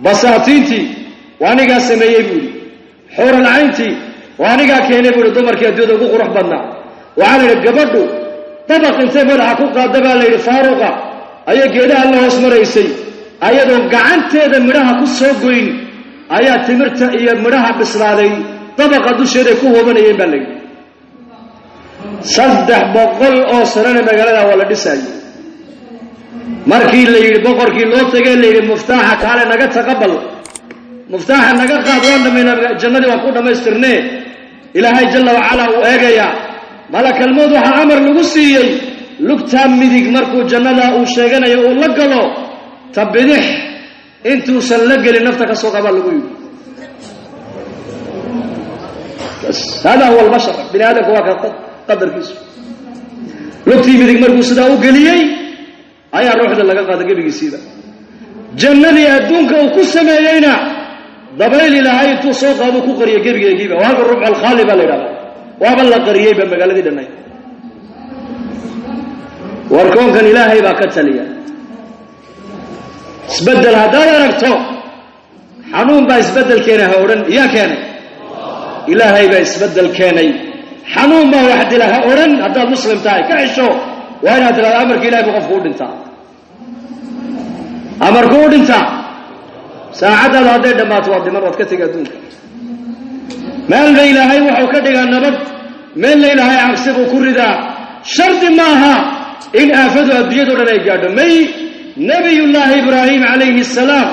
B: Basaatiintii waa anigaa sameeyey buu yidhi. Xooralcayntii waa anigaa keenay buu yihi dumarkii adduunyada ugu qurux badnaa. Waxaa la yidhi gabadhu dabaq intay madaxa ku qaada baa la yidhi faaruqa ayay geedaha la hoos maraysay ayadoo gacanteeda midhaha ku soo goyn ayaa timirta iyo midhaha bislaaday dabaqa dusheeday ku hoobanayeen baa la yidhi. Saddex boqol oo sanana magaalada waa la dhisaayey markii la yidhi boqorkii loo tegay la yidhi muftaaxa kaale naga taqabal. Muftaaxa naga qaad waan dhamayna jannadii waan ku dhammaystirnee. Ilaahay jalla wacalaa uu eegayaa malakalmood waxaa amar lagu siiyey. Lugtaa midig markuu jannada uu sheeganayo uu la galo ta bidix intuusan la gelin nafta ka soo qabaa lagu yidhi. Hada huwa albashar bini aadamka waa ka qadarkiisu. Lugtii midig markuu sidaa u geliyey ayaa ruuxda laga qaada gebigiisiiba. Jannadii adduunka uu ku sameeyeyna dabayl ilaahay intuu soo qaadu ku qariya gebigeegiiba. Waa halka rubc baa la yidhahdaa. Waaba la qariyeyba magaaladii dhannayd. Warkoonkan ilaahay baa ka taliya isbeddel haddaad aragto xanuun baa isbeddel keenay ha odhan iyaa keenay? Ilaahay baa isbeddel keenay. Xanuun baa wax dila ha odhan haddaad muslim tahay ka xisho waa inaad tidhahda amarka ilahay buu qofku u dhintaa. Amarku u dhintaa. Saacaddaada hadday dhammaato waad dhiman waad ka tegi adduunka. Meelna ilaahay wuxuu ka dhigaa nabad meelna ilaahay cabsi buu ku ridaa. Shardi maaha in aafadu adduunyado dhan ay gaadho. May nebiyullaahi ibraahim calayhi asalaam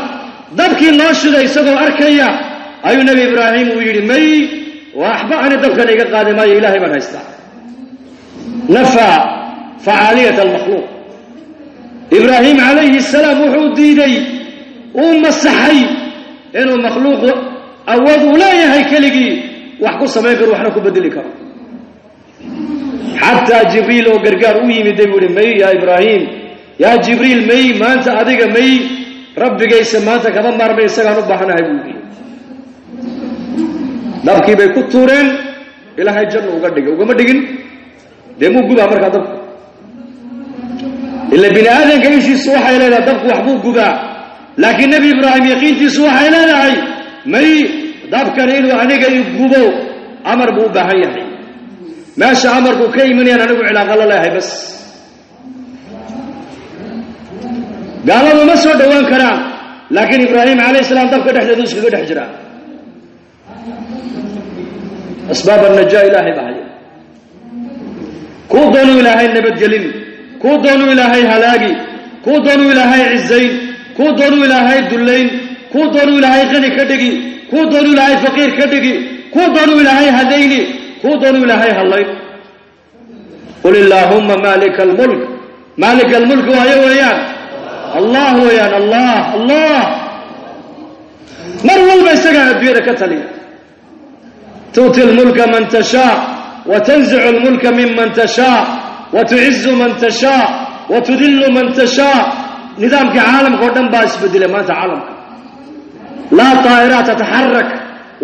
B: dabkii loo shiday isagoo arkaya ayuu nebi ibraahim uu yidhi may waxba ani dabkan iga qaadi maayo ilaahay baan haystaa. Nafaa facaaliyat almakhluuq. Ibraahim calayhi asalaam wuxuu diiday uu masaxay inuu makhluuqu awood uu leeyahay keligii wax ku samayn karo waxna ku bedeli karo. Xataa jibriil oo gargaar u yimiday buu ihi may yaa ibraahim yaa jibriil may maanta adiga may rabbigaysa maanta kama maarmay isagaan u baahanahay buu yidhi. Dabkii bay ku tuureen ilaahay jannu uga dhigay. Ugama dhigin? Dee muu gubaa markaa dabku? Ila bini aadamka ishiisu waxay leedahay dabku waxbuu gubaa laakiin nebi ibraahim yaqiintiisu waxay leedahay may dabkani inuu aniga i gubo amar buu u baahan yahay. Meesha amarku ka imanayaan anigu cilaaqo la leehay bas gaaladu ma soo dhowaan karaan. Laakiin ibraahim calayh salaam dabka dhexdeedu iskaga dhex jiraa. Asbaab annajaa ilaahay baa kuu doonuu ilaahay nabadgelin. Kuu doonuu ilaahay halaagi. Kuu doonuu ilaahay cizayn. Kuu doonuu ilaahay dullayn. Kuu doonuu ilaahay qani ka dhigi. Kuu doonuu ilaahay faqiir ka dhigi. Kuu doonuu ilaahay hadayni kuu doonuu ilaahay hallayn qul illaahumma maalika almulk maalika almulk waayo weeyaan allah weeyaan allah allah. Mar walba isagaa adduunyada ka taliya. Tu'ti lmulka man tashaa wa tanzicu lmulka miman tashaa wa tucizu man tashaa wa tudillu man tashaa. Nidaamka caalamka oo dhan baa isbedelay maanta caalamka. Laa taa'iraat tataxarak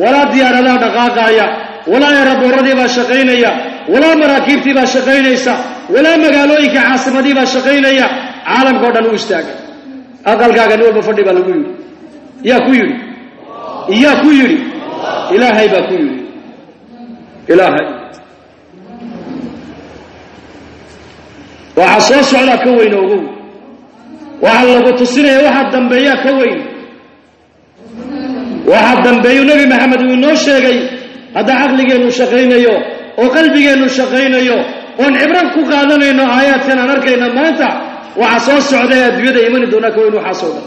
B: walaa diyaaradaha dhaqaaqaaya walaa eraboorradii baa shaqaynaya walaa maraakiibtii baa shaqaynaysa walaa magaalooyinka caasimadii baa shaqaynaya. Caalamka o dhan u istaagay aqalkaaga nin walba fadhi baa lagu yidhi. Yaa ku yidhi? Yaa ku yidhi? Ilaahay baa ku yidhi. Ilaahay. Waxaa soo socdaa ka weyn ogow waxaa lagu tusinaya waxaa dambeeyaa ka weyn. Waxaa dambeeyu nebi maxamed uu inoo sheegay hadda caqligeennu shaqaynayo oo qalbigeennu shaqaynayo oon cibro ku qaadanayno aayaadkan aan arkayna maanta waxaa soo socda ee adduunyada imani doonaa ka weyn waxaasoo dhan.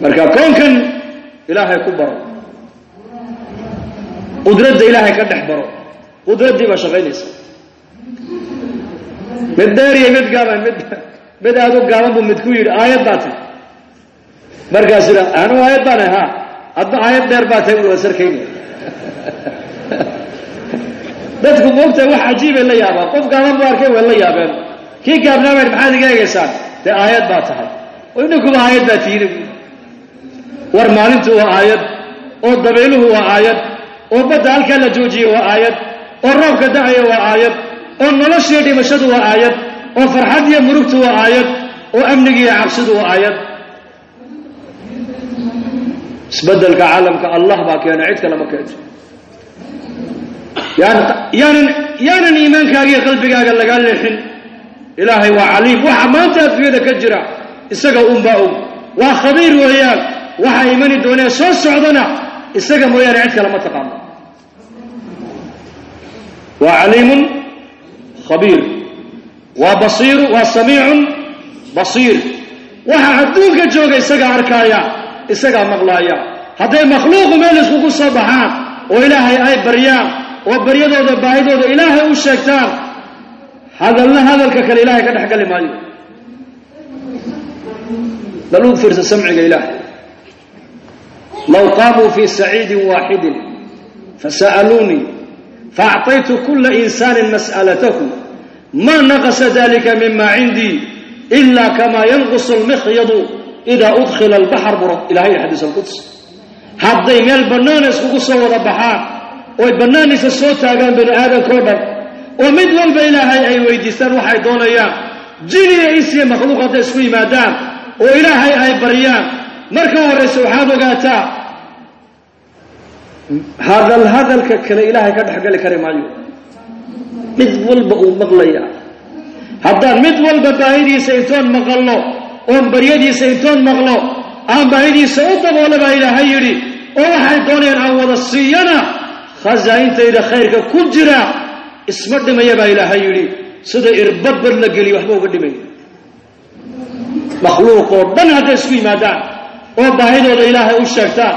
B: Marka koonkan ilaahay ku baro. Qudradda ilaahay ka dhex baro. Qudraddii shaqaynaysa. Mid dheer iyo mid gaaban mid mid aada u gaaban buu mid ku yidhi aayad baa tahy markaas ida anu aayad baan ahaa adna aayad dheer baa waa sarkayna dadku moogtahay wax cajiibay la yaabaan qof gaaban buu arkay way la yaabeen. Kii gaabnaabayn maxaad iga eegaysaan dee aayad baa tahay. Oo idinkuba aayad baa tihiin. War maalintu waa aayad oo dabayluhu waa aayad oo badda halkaa la joojiye waa aayad oo roobka da'aya waa aayad oo noloshiiyo dhimashadu waa aayad oo farxad murugtu waa aayad oo amnigiiyo cabsidu waa aayad. Isbeddelka caalamka allah baa keena cid kale ma keento yaanan yaanan iimaankaaga iyo qalbigaaga lagaa leexin. Ilaahay waa caliim. Waxa maanta adduunyada ka jira isaga unbaa og waa khabiir weeyaan. Waxa imani doonee soo socdana isaga mooyaane cid kale ma taqaano. Waa caliimun khabiir. Waa basiiru waa samiicun basiir. Waxa adduunka jooga isagaa arkaaya isagaa maqlaaya. Hadday makhluuqu meel iskugu soo baxaan oo ilaahay ay baryaan oo baryadooda baahidooda ilaahay u sheegtaan hadalna hadalka kale ilaahay ka dhex gali maayo. Bal u fiirsa samciga ilaahay. Low qaamuu fii saciidin waaxidin fasa'aluunii faacطaytu kula insaanin mas'alatahu ma naqasa dalika mima cindii ila kama yanqusu almikhyadu idaa udkhila albaxr buro ilahay xadiis alquds hadday meel bannaana iskugu soo wada baxaan oy bannaaniisa soo taagaan bani aadamka o dhan. oo mid walba ilaahay ay weydiistaan waxay doonayaan jiniya isiya makhluuq hadday isku yimaadaan oo ilaahay ay baryaan. Marka horrayse waxaad ogaataa hadal hadalka kale ilaahay ka dhexgali kari maayo. Mid walba uu maqlaya haddaan mid walba baahidiisa intoon maqalno oon baryadiisa intoon maqlo aan baahidiisa u daboola baa ilaahay yidhi oo waxay doonayaan aan wada siiyana khasaa'intayda khayrka ku jira isma dhimaya baa ilaahay yidhi sida irbadbad la geliyo waxba uga dhimay makhluuqoo dhan hadday isku yimaadaan oo baahidooda ilaahay u sheegtaan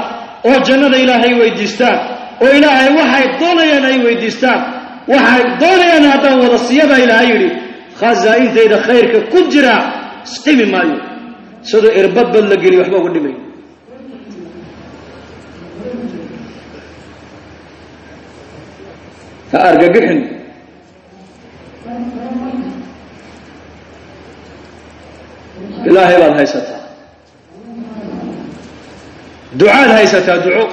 B: oo jannada ilaahay weydiistaan oo ilaahay waxay doonayaan ay weydiistaan waxay doonayaan haddaan wada siiya baa ilaahay yidhi khasaa'intayda khayrka ku jira isdhimi maayo. Sidoo irbadbad la geliyo waxba uga dhimay ha argagixin. Ilaahay baad haysataa. Ducaad haysataa duco.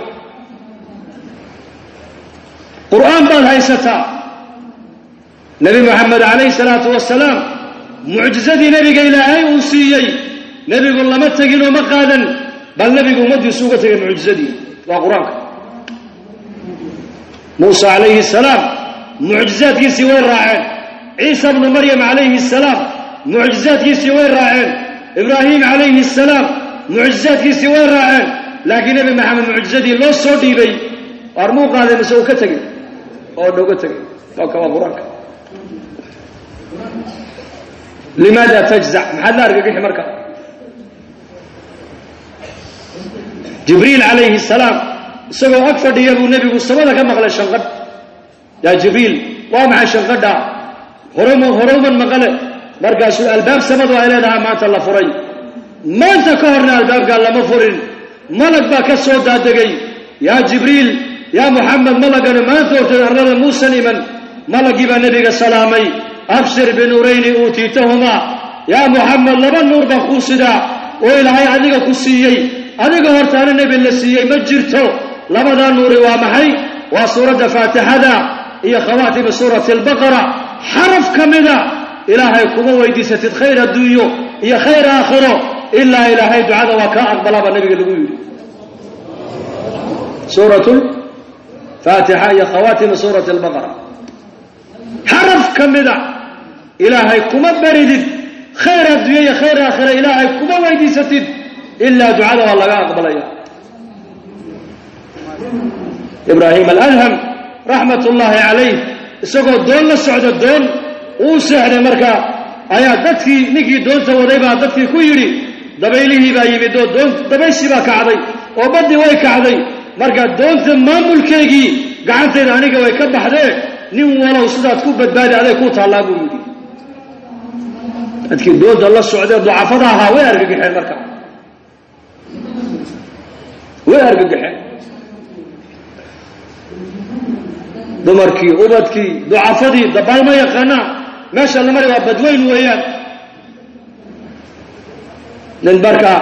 B: Qur'aan baad haysataa. Nebi moxamed calayhi salaatu wasalaam mucjizadii nebiga ilaahay uu siiyey nebigu lama teginoo ma qaadan bal nebigu ummaddiisu uga tegay mucjizadii. Waa qur'aanka muuse calayhi salaam mucjizaadkiisii way raaceen. Ciisa bnu maryam calayhi salaam mucjizaadkiisii way raaceen. Ibraahim calayhi salaam mucjizaadkiisii way raaceen. Laakiin nebi maxamed mucjizadii loo soo dhiibay waar muu qaaday mise uu ka tegey? Oo nooga tegay waa qur'aanka limaada tajzac maxaad la argagixi marka? Jibriil calayhi salaam isagoo ag fadhiya buu nebigu samada ka maqlay shanqadh. Yaa jibriil waa maxay shanqadha? Horoma horowman maqale. Markaasuu albaab samadu ay leedahay maanta la furay. Maanta ka horna albaabkaa lama furin. Malag baa ka soo daadegay. Yaa jibriil yaa muxamed malagani maanta horteed arlada muusan iman. Malagii baa nebiga salaamay. Abshir binuurayni uutiitahumaa yaa muxamed laba nuur baan kuu sidaa. Oo ilaahay adiga ku siiyey. Adiga hortaana nebi la siiyey ma jirto labadaa nuuri waa maxay? Waa suuradda faatixada iyo khawaatima suurati albaqara xaraf ka mida ilaahay kuma weydiisatid khayr adduunyo iyo khayr aakhiro ilaa ilaahay ducada waa kaa aqbalaa baa nabiga lagu yidhi. Suurat faatixa iyo khawaatima suurati albaqara xaraf ka mida ilaahay kuma baridid khayr adduunyo iyo khayr aakhira ilaahay kuma weydiisatid ilaa ducada waa laga aqbalaya ibraahim aladham raxmat ullaahi calayh isagoo doon la socda doon uu seexday markaa ayaa dadkii ninkii doonta waday baa dadkii ku yidhi dabaylihii baa yimid oo doon dabayshii baa kacday oo baddii way kacday. Marka doonta maamulkeygii gacantayda aniga way ka baxdee nin walow sidaad ku badbaadi aday kuu taallaa buu yidhi. Dadkii doonta la socdee ducafada ahaa way argagaxeen marka. Way argagaxeen dumarkii ubadkii ducafadii dabaal ma yaqaanaa? Meesha la mari waa badweyn weeyaan. Nin markaa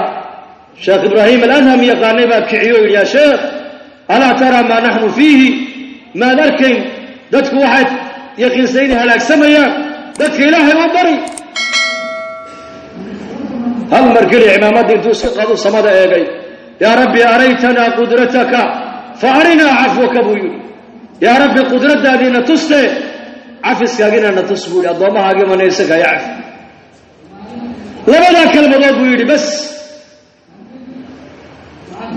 B: sheekh ibraahim aladham yaqaanay baa kiciyo yidhi yaa sheekh alaa taraa maa naxnu fiihi? Maad arkayn dadku waxay yaqiinsan halaagsamayaan dadka ilaahay u bari. Hal mar keli cimaamaddii intuu iska qadu samada eegay yaa rabbi araytanaa qudrataka fa arinaa cafwaka buu yidhi yaa rabbi qudraddaadiina tuste. Cafiskaagina na tus buu yidhi. Addoommahaagiima manaysaga ya cafi. Labadaa kelmadood buu yidhi bas.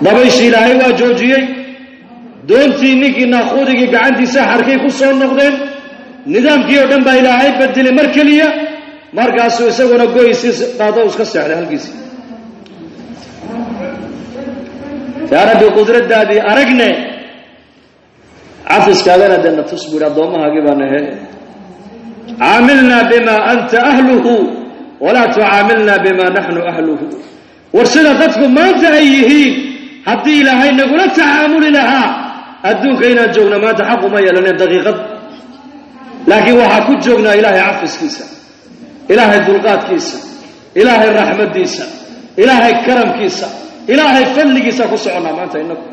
B: Dabayshii ilaahay waa joojiyey. Doontii ninkii naaquudigii gacantiisa xarkay ku soo noqdeen nidaamkii oo dhan baa ilaahay bedelay mar keliya. Markaasuu isaguna goyisii qaado iska seexday halkiisii. Yaa rabbi qudraddaadii aragne cafiskaagana dee na tus buu yidhi addoommahaagii baa nahe caamilnaa bima anta ahluhu walaa tucaamilnaa bima naxnu ahluhu. War sida dadku maanta ay yihiin haddii ilaahay nagula tacaamuli lahaa adduunka inaan joogno maanta xaquma yeelanen daqiiqad. Laakiin waxaa ku joognaa ilaahay cafiskiisa ilaahay dulqaadkiisa ilaahay raxmaddiisa ilaahay karamkiisa ilaahay fadligiisa ku soconnaa maanta inagu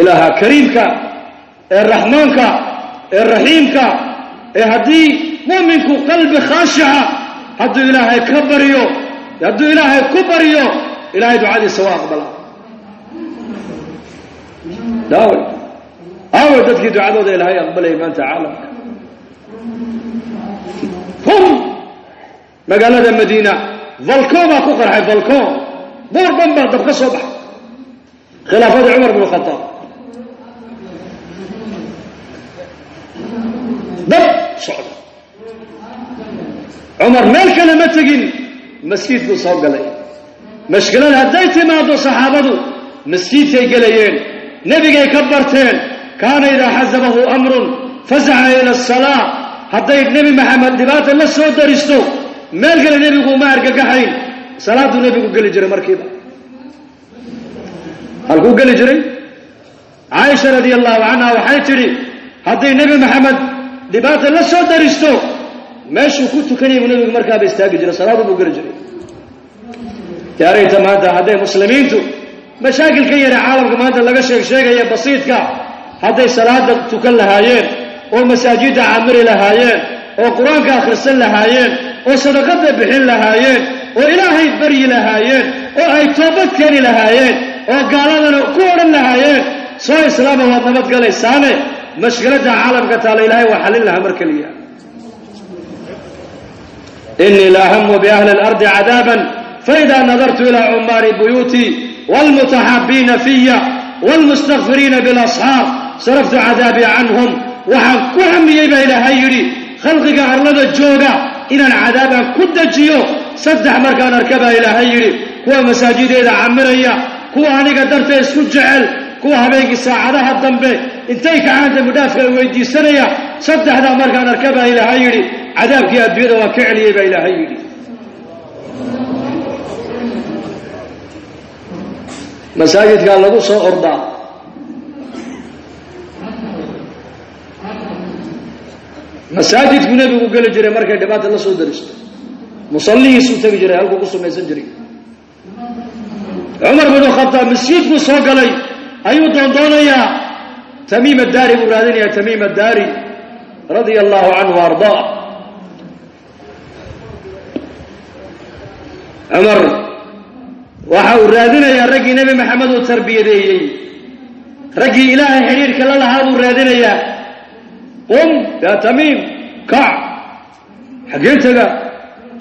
B: ilaaha kariimka ee raxmaanka ee raxiimka ee haddii mu'minku qalbi khaashica hadduu ilaahay ka baryo hadduu ilaahay ku baryo ilaahay ducadiisa waa aqbala. Daaway aaway dadkii ducadooda ilaahay aqbalayay maanta caalamka. Hum! Magaalada madiina valcon baa ku qarxay valcon buur dhan baa dab ka soo baxay. Khilaafadii cumar bn khadaab dab socda cumar meel kale ma tegin masjidkuu soo galay. Mashkilad hadday timaado saxaabadu masjidkay gelayeen nebigay ka barteen kaana idaa xasabahu amrun fasaxa ila asalaa hadday nebi maxamed dhibaata la soo daristo meel kale nebigu uma argagaxayn. Salaaduu nebigu geli jiray markiiba. Halkuu geli jiray? Caaisha radia allahu canha waxay tidhi hadday nebi maxamed dhibaata la soo daristo meeshuu ku tukanayay buu nebigu markaaba istaagi jiray salaadu buu geli jiray. Yaarayta maanta hadday muslimiintu mashaakilkan yare caalamka maanta laga sheeg sheegaya basiidka hadday salaada tukan lahaayeen oo masaajidda camiri lahaayeen oo qur'aanka akhrisan lahaayeen oo sadaqada bixin lahaayeen oo ilaahay baryi lahaayeen oo ay toobad keeni lahaayeen oo gaaladana ku odhan lahaayeen soo islaama waad nabadgalaysaane mashkiladda caalamka taala ilaahay waa xallin lahaa mar keliya inii la ahamu biahli اlardi cadaaban faida nadartu ilaa cumaari buyuuti wاlmutaxabiina fiya wاlmustakfiriina biاlasxaab saraftu cadaabii canhum waxaan ku hamiyey baa ilaahay yidhi khalqiga arlada jooga inaan cadaabaan ku dejiyo saddex markaan arka baa ilaahay yidhi kuwa masaajideeda camiraya kuwa aniga dartee isku jecel kuwa habeenkii saacadaha dambe intay kacaan dembidhaafka weydiisanaya saddexdaa markaan arka baa ilaahay yidhi cadaabkii adduunyada waan ka celiyey baa ilaahay yidhi. Masaajidkaa lagu soo ordaa. Masaajidku nebigu geli jiray markay dhibaata la soo daristo musallihiisuu tegi jiray halkuu ku sumaysan jiray. Cumar binu khadaab masjidkuu soo galay ayuu doondoonayaa. Tamiim addaari buu raadinayaa tamiim addaari radia allahu canhu ardaa cumar waxa uu raadinayaa raggii nebi maxamed uu tarbiyadeeyey. Raggii ilaahay xidhiirka la lahaa buu raadinayaa qum yaa tamiim kac. Xaggeen tega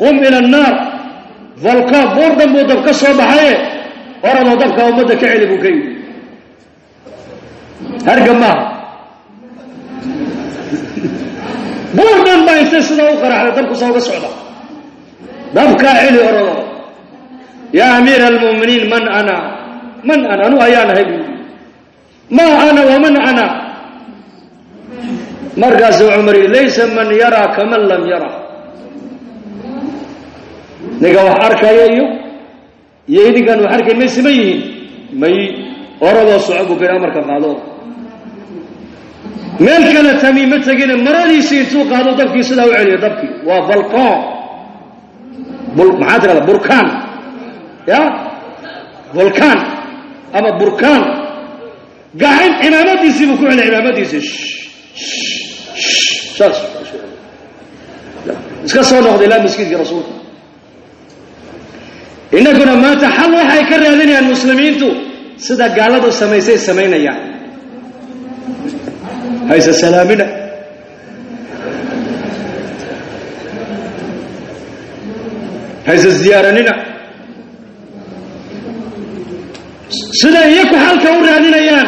B: qum ila annaar volka buurdan buu dab ka soo baxaye. Oradoo dabka ummadda ka celi buu ka yidhi harga maaha buurdan baa intay sidaa u qaraxda dabkusaa uga socda dabkaa celi oradoo yaa amiira almu'miniin man ana? Man ana? Anu ayaan ahay buu maa ana waman ana? Markaasuu cumar yidhi laysa man yaraa kaman lam yara. Ninka wax arkaya iyo iyo idinkaan wax arkayn may siman yihiin. May oradoo soco buu ka yidhi amarka qaado. Meel kale tamiima tegine maradiisii intuu qaado dabkii sidaa u celiyo dabkii. Waa balcon maxaa tirahda burkaan. Ya? Volcan ama burkaan. Gacan cimaamadiisii buu ku celiya cimaamadiisii. Saas. Iska soo noqday ilaa maskiidkii rasuulka. Innaguna maanta xal waxay ka raadinayaan muslimiintu sida gaaladu samaysay samaynayaan hayse salaamina. Hayse ziyaaranina. Siday iyaku xalka u raadinayaan.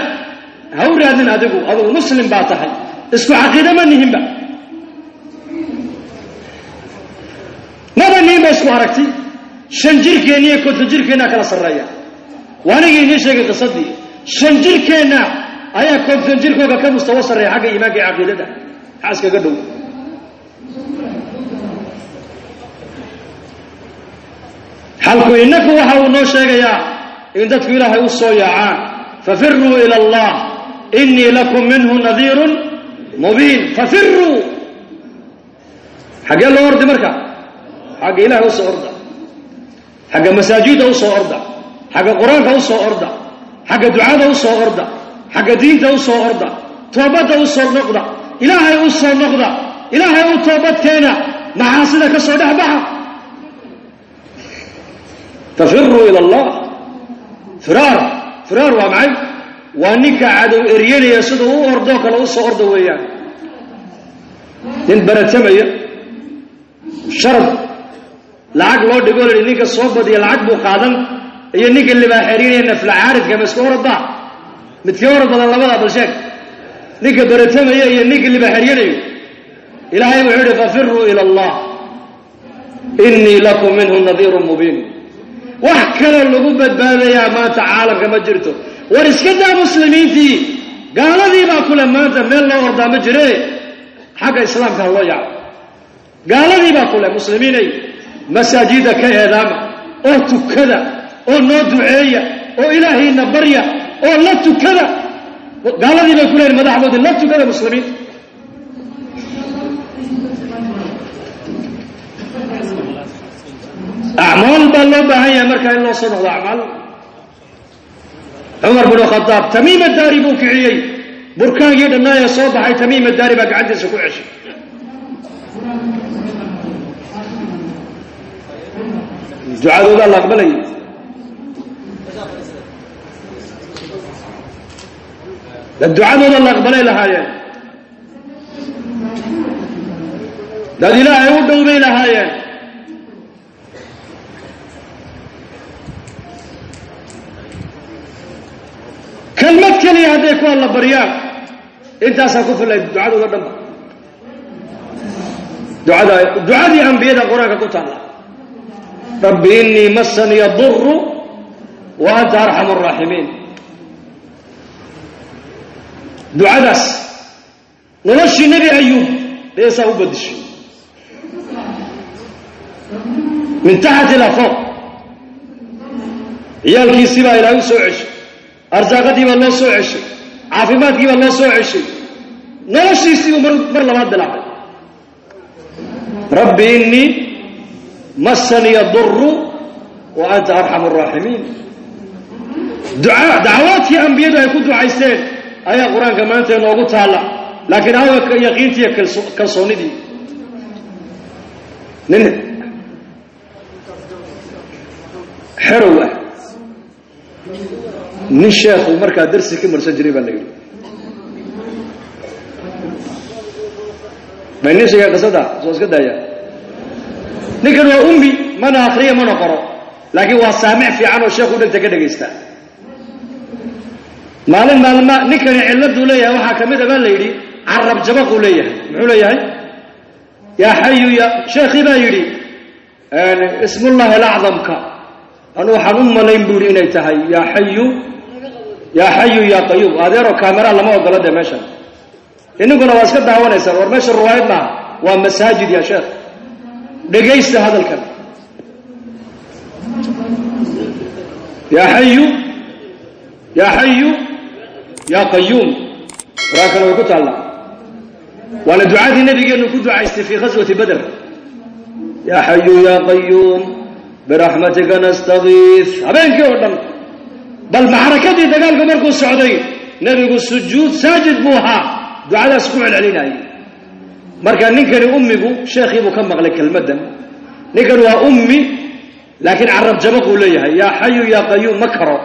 B: Ha u raadin adigu adigu muslim baa tahay. Isku caqiida ma nihinba. Maba nihinba isku aragti. Shan jirkeenna iyo konton jirkeennaa kala sarreeya waanigii inii sheegay qisadii. Shan jirkeenna ayaa konton jirkooga ka mustawo sarreeya xagga iimaanka iyo caqiidada xaaskaga dhow. Xalku inaku waxa uu noo sheegayaa in dadku ilaahay u soo yaacaan. Fafiruu ila allah. Inii lakum minhu nadiirun mubiin. Fafiruu xaggee loo ordi marka? Xagga ilahay u soo orda. Xagga masaajidda u soo orda xagga qur'aanka u soo orda xagga ducada u soo orda xagga diinta u soo orda toobadda u soo noqda ilaahay u soo noqda ilaahay u toobad keena maxaasida ka soo dhex baxa? Fafiruu ila allah. Firaar firaar waa maxay? Waa ninka cadow eryanaya siduu u ordoo kale u soo orda weeyaan. Nin baratamaya sharad lacag loo dhigo la ninka soo badiya lacag buu qaadan iyo ninka libaaxerinaya nafla caaridka ma iska orad baa midkii orad badan labadaa bal sheeg. Ninka baratamaya iyo ninka libaaxeryanayo ilaahay wuxuu yihi fafiruu ila allah. Inii lakum minhu nadiirun mubiin. Wax kaloo lagu badbaadayaa maanta caalamka ma jirto. War iska daa muslimiintii gaaladii baa kule maanta meel loo ordaa ma jire. Xagga islaamka ha loo yaaco gaaladii baa kule muslimiinay. Masaajida ka eedaama oo tukada oo noo duceeya oo ilaahayna barya oo la tukada. Gaaladii bay ku leeyihiin madaxdoodii la tukada muslimiinta acmaal baa loo baahan yahay markaa in loo soo noqdo acmaal. Cumar binu khadaab tamiima daari buu kiciyey. Burkaangii dhannaayee soo baxay tamiima daari baa gacantiisa ku ceshay ducadoodaa la aqbalayay dad ducadooda la aqbalay lahaayeen. Dad ilaahay u dhowbay lahaayeen. Kelmad keliya hadday ku alla baryaan intaasaa ku fillayd ducadooda dhanba ducadii ambiyada qur'aanka ku taalla. Rabbi inii masaniya duru wa anta arxamu araaximiin ducadaas. Noloshii nebi ayuub deesaa u badishay min taxti ilaa fooq ciyaalkiisii baa ilaahay u ceshay. Arsaaqadii baa loo soo ceshay. Caafimaadkii baa loo soo ceshay. Noloshiisiibuu mar labaad bilaabay. Rabbi inii masaniya duru wa anta arxamu araaximiin dacwaadkii ambiyadu ay ku ducaysteen ayaa qur'aanka maanta inoogu taalla laakiin awaka yaqiintiiyo kalsoonidii. Nin. Xerow ah. Nin sheekhu markaa darsi ka marsan jiray baa la yidhi. May nin sheega qisada soo iska daaya. Ninkan waa ummi mana akriya mana qoro. Laakiin waa saamic fiican oo sheekhu dhanta ka dhegaysta maalin maalma ninkani cilladuu leeyahay waxaa ka mid a baa la yidhi carab jabaquu leeyahay. Muxuu leeyahay? Yaa xayu ya sheekhii baa yidhi ismullahi alacdamka anu waxaan u malayn bu yidhi inay tahay. Yaa xayu yaa xayu yaa qayuub adeeroo kaamera lama ogola dee meeshan. Ininkuna waa iska daawanaysaan war meesha ruwaayad maaha waa masaajid ya sheekh. Dhegaysta hadalkan. Yaa xayu yaa xayu yaa qayuum qur'aankana way ku taallaa waana ducadii nabigeenu ku ducaystay fii khaswati bader yaa xayu yaa qayuum biraxmatika nastagiif habeenkii oo dhan bal maxrakadii dagaalka markuu socday nebigu sujuud saajid buu ahaa. Ducadaas ku celcelinayay. Marka ninkani ummigu sheekhiibuu ka maqlay kelmaddan. Ninkan waa ummi laakiin carab jabaquu leeyahay. Yaa xayu yaa qayuum ma karo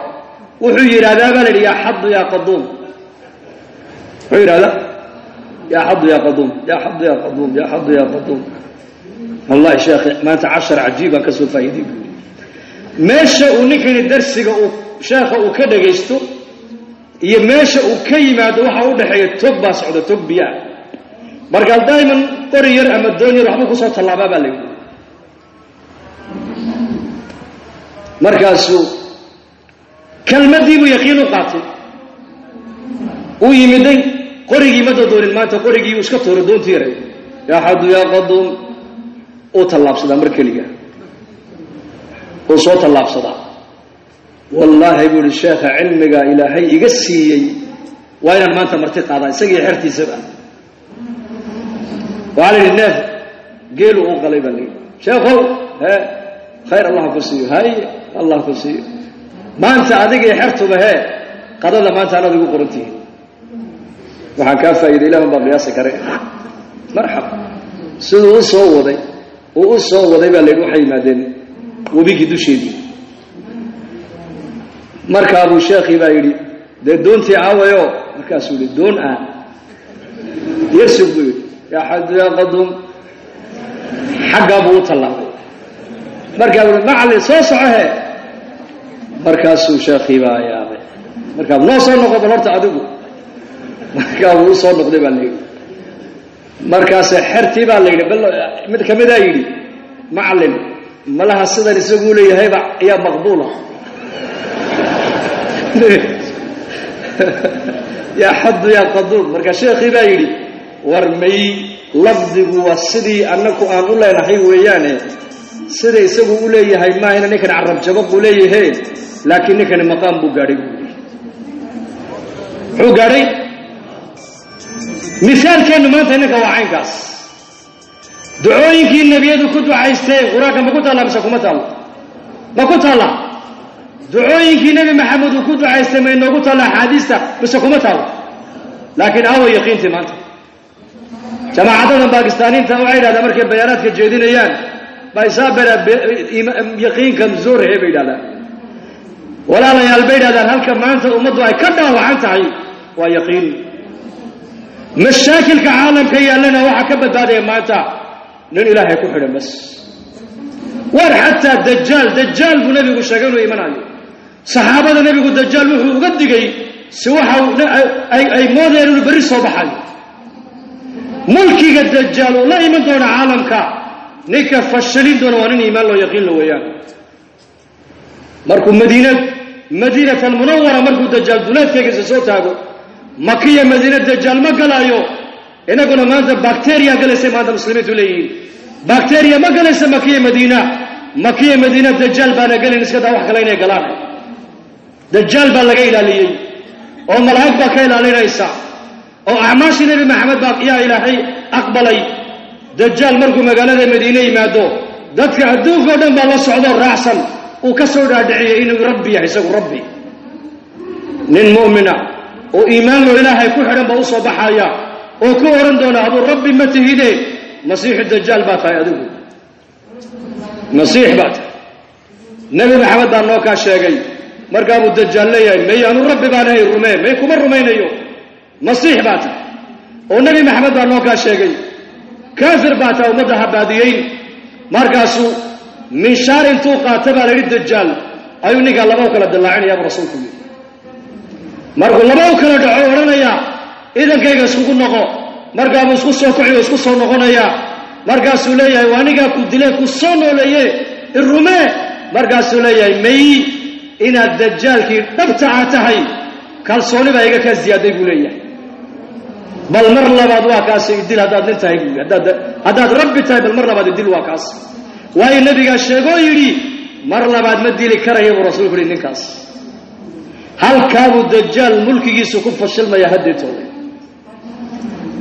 B: wuxuu yidhahdaa baa la yidhi yaa xadu yaa qaduum wuxuu yidhahdaa yaa xadu yaa qaduum yaa xadu yaa qaduum yaa xadu yaa qaduum wallahi sheekh maanta cashar cajiibaan ka soo faa'iiday buuri meesha uu ninkani darsiga uu sheekha uu ka dhagaysto iyo meesha uu ka yimaado waxa u dhexeeya tog baa socda tog biyaa. Markaa daa'iman qori yar ama doon yar waxbuu ku soo tallaabaa baa la yidhi. Markaasuu kelmaddii buu yaqiin u qaatay. Uu yimiday qorigii ma dodoonin maanta qorigii uu iska tuuray doontii yaray. Yaa xadu yaa qaduum uu tallaabsadaa mar keliga. Uu soo tallaabsadaa. Wallaahi buu ihi sheekha cilmigaa ilaahay iga siiyey. Waa inaan maanta marti qaadaa isagii xertiisaba waxaa la yidhi neef geelu uu qalay baa layidhi sheekhow hee khayr allah ku siiyo hay allah ku siiyo maanta adigii xertuba hee qadada maanta anaad igu qoran tihiin. Waxaan kaa faa'iday ilah baa qiyaasi kare marxab siduu u soo waday uu u soo waday baa layidhi waxay yimaadeen webigii dusheedii. Markaabuu sheekhii baa yidhi dee doontii aawayo? Markaasuu yihi doon aan. Yersug buu yidhi yaa xadu yaa qaduum xaggaa buu u tallaabay markaa buu macalin soo socohe markaasuu sheekhii baa yaabay markaa noo soo noqo bal horta adigu. Markaa buu u soo noqday baa layidhi markaase xertii baa la bal mid ka midaa yidhi macalin malaha sidan isaguu leeyahayba ayaa maqbuula yaa xadu yaa qaduum marka sheekhii baa yidhi war may lafdigu waa sidii annaku aan u leenahay weeyaane. Sida isagu u leeyahay maahayna ninkan carab jabaquu leeyahe laakiin ninkani maqaam buu gaadhay buu yidhi. Muxuu gaadhay misaalkeennu maanta ninka waa ducooyinkii nebiyadu ku ducaysteen qur'aanka ma ku taalla mise kuma taalla ma ku taalla ducooyinkii nebi maxamed uu ku ducaystay ma inoogu taalla axaadiista mise kuma taalo laakiin aawa yaqiintii maanta. Jamaacadadan baakistaaniinta waxay yidhahdaan markay bayaanaadka jeedinayaan baisabera yaqiinka mzoorhe bay yidhahdaan walaalayaal bay yidhahdaan halka maanta ummaddu ay ka dhaawacan tahay waa yaqiin. Mashaakilka caalamka yaallana waxaa ka badbaadaya maanta nin ilaahay ku xidhan bas. War xataa dajaal dajaal buu nebigu sheegay inuu imanayo saxaabada nebigu dajaal wuxuu uga digay si waxa ay moodayeen inuu berri soo baxayo. Mulkiga dajaal uu la iman doona caalamka ninka fashilin doona waa nin iimaan loo yaqiin la weeyaan. Markuu madiina madiinat almunawara markuu dajaal duleedkeegisa soo taago makiya madiina dajaal ma galaayo inaguna maanta bacteriya galaysay maanta muslimiintu leeyihiin. Bacteriya ma galaysa makiya madiina. Makiya madiina dajaal baana gelin iska daa wax kale inay galaan. Dajaal baa laga ilaaliyey oo malaa'ig baa ka ilaalinaysa oo acmaashii nebi maxamed baa yaa ilaahay aqbalay. Dajaal markuu magaalada madiine yimaado dadka adduunka o dhan baa la socdoo raacsan uu ka soo dhaadhiciyey inuu rabbi yahay isagu rabbi. Nin mu'mina oo iimaan loo ilaahay ku xidhan baa u soo baxaya oo ku odhan doona aduu rabbi ma tihide. Masiixu dajaal baa tahay adigu. Masiix baa tahay. Nebi maxamed baa noo kaa sheegay markaa buu dajaal leeyahay may anu rabbi baan ahay rumee may kuma rumaynayo. Masiix baa tahay. Oo nebi maxamed baa noo kaa sheegay kaafir baa tahay ummadda habaadiyeyn markaasuu minshaar intuu qaata baa la yidhi dajaal ayuu ninkaa laba u kala dallaacinaya buu rasuulku yidhi. Markuu laba u kala dhaco odhanayaa idankayga iskugu noqo. Markaabuu isku soo kaciyo isku soo noqonayaa. Markaasuu leeyahay waa anigaa ku dile ku soo nooleeye irumee markaasuu leeyahay may inaad dajaalkii dhabta a tahay kalsooni baa iga kaa ziyaaday buu leeyahay. Bal mar labaad waa kaas idil haddaad nin tahay buu haddaad rabbi tahay bal mar labaad idil waa kaas waayo nebigaa sheegoo yidhi mar labaad ma dili karaya buu rasuulku yihi ninkaas. Halkaabuu dajaal mulkigiisu ku fashilmaya haddeetooda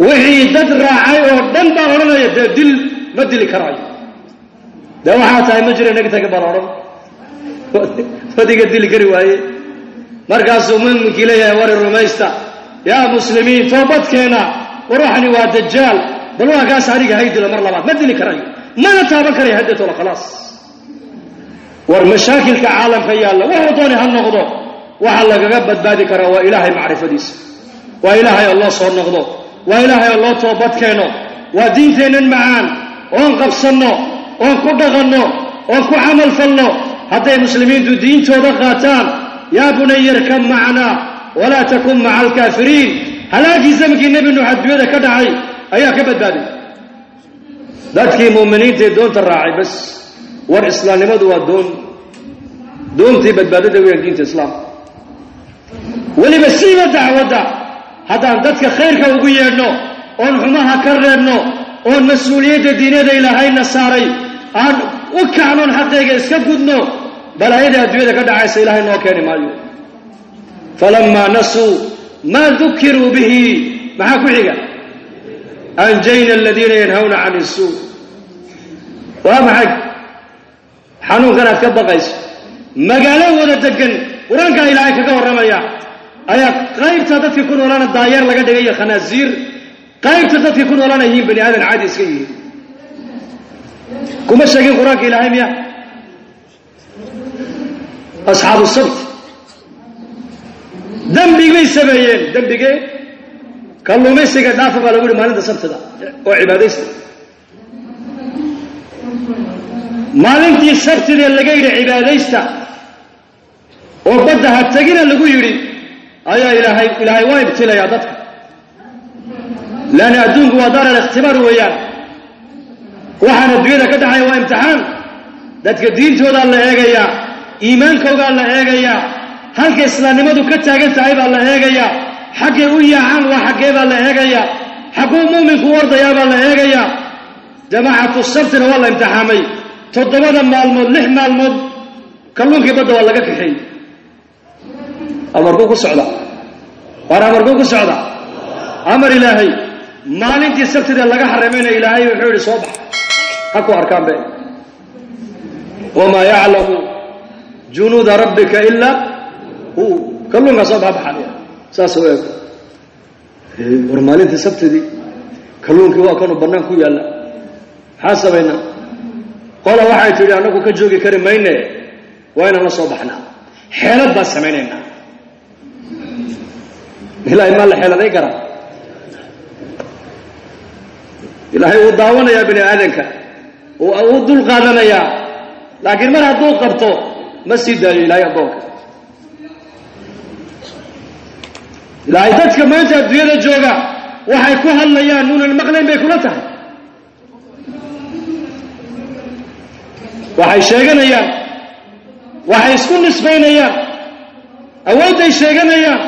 B: wixii dad raacay oo dhan baa odhanaya dee dil ma dili karaayo dee waxaa tahay ma jira nagtaga baan odhan. Wadiga dili kari waaye. Markaasuu muminkii leeyahay wari rumaysta. Yaa muslimiin toobadkeena waruuxani waa dajaal bal waa kaas aniga hay dilo mar labaad ma dili karayo mana taaban karaya haddeetooda khalaas. War mashaakilka caalamka yaalla wuxuu dooni ha noqdo waxaa lagaga badbaadi karaa waa ilaahay macrifadiisa. Waa ilaahay oo loo soo noqdo. Waa ilaahay oo loo toobad keeno waa diinteennan macaan. Oon qabsanno oon ku dhaqanno oon ku camal falno. Hadday muslimiintu diintooda qaataan yaa bunayarkab macnaa walaa takun maca alkaafiriin halaagii zamkii nebi nuux adduunyada ka dhacay ayaa ka badbaaday dadkii mu'miniintaee doonta raacay bas war islaamnimadu waa doon. Doontii badbaadada weyaan diinta islaamka weliba siiba dacwadda haddaan dadka khayrka ugu yeedhno oon xumaha ka reebno oon mas'uuliyadda diinada ilaahayna saaray aan u kacnoon xaqayga iska gudno balaayada adduunyada ka dhacaysa ilaahay noo keeni maayo. Falamaa nasuu maa dukiruu bihi maxaa ku xiga anjayna aladiina yanhawna can isuu waa maxay? xanuunkan aad ka baqayso magaalo wada degan qur'aankaa ilaahay kaga warramaya. ayaa qaybta dadkii ku noolaana daayeer laga dhigay iyo khanaasiir. qaybta dadkii ku noolaana yihiin bani aadan caadi iska yihiin. kuma sheegin qur'aanka ilaahay miya? asxaabu sabt dembig bay sameeyeen. dembigee kalluumaysiga dhaafa baa lagu yihi maalinta sabtida oo cibaadaysta. Maalintii sabtidee laga yidhi cibaadaysta oo badda ha tegina lagu yidhi ayaa ilaahay ilaahay waa ibtilayaa dadka. Leanna adduunku waa daaral ikhtibaar weeyaan. Waxaan adduunyada ka dhacaya waa imtixaan. Dadka diintoodaa la eegayaa iimaankoogaa la eegayaa halka islaamnimadu ka taagan tahay baa la eegayaa xaggay u yaacaan waa xaggee baa la eegayaa xagguu mu'minku u ordayaa baa la eegayaa jamaacatu sabtina waa la imtixaamay. Toddobada maalmood lix maalmood kalluunkii badda waa laga kaxeeyey. Amarkuu ku socda? Waar amarkuu ku socda? Amar ilaahay maalintii sabtida laga xaramayna ilaahay wuxuu yidhi soo bax ha ku arkaan be wamaa yaclamu junuuda rabbika ilaa hu. Kalluunkaa soo baxbaxaya saas u eeg war maalintii sabtidii kalluunkii waa kanuu bannaan ku yaalla. Maxaa samaynaa qola waxay tidhi annagu ka joogi kari mayne waa inaan la soo baxnaa. Xeelad baan samaynaynaa. Ilaahay maa la xeeladay karaa ilaahay wuu daawanayaa bini aadanka wuu dul qaadanayaa. Laakiin mar hadduu qabto ma sii daayo ilaahay addoonka ilaahay dadka maanta adduunyada jooga waxay ku hadlayaan nuunan maqlayn bay kula tahay. Waxay sheeganayaan waxay isku nisbaynayaan awoodday sheeganayaan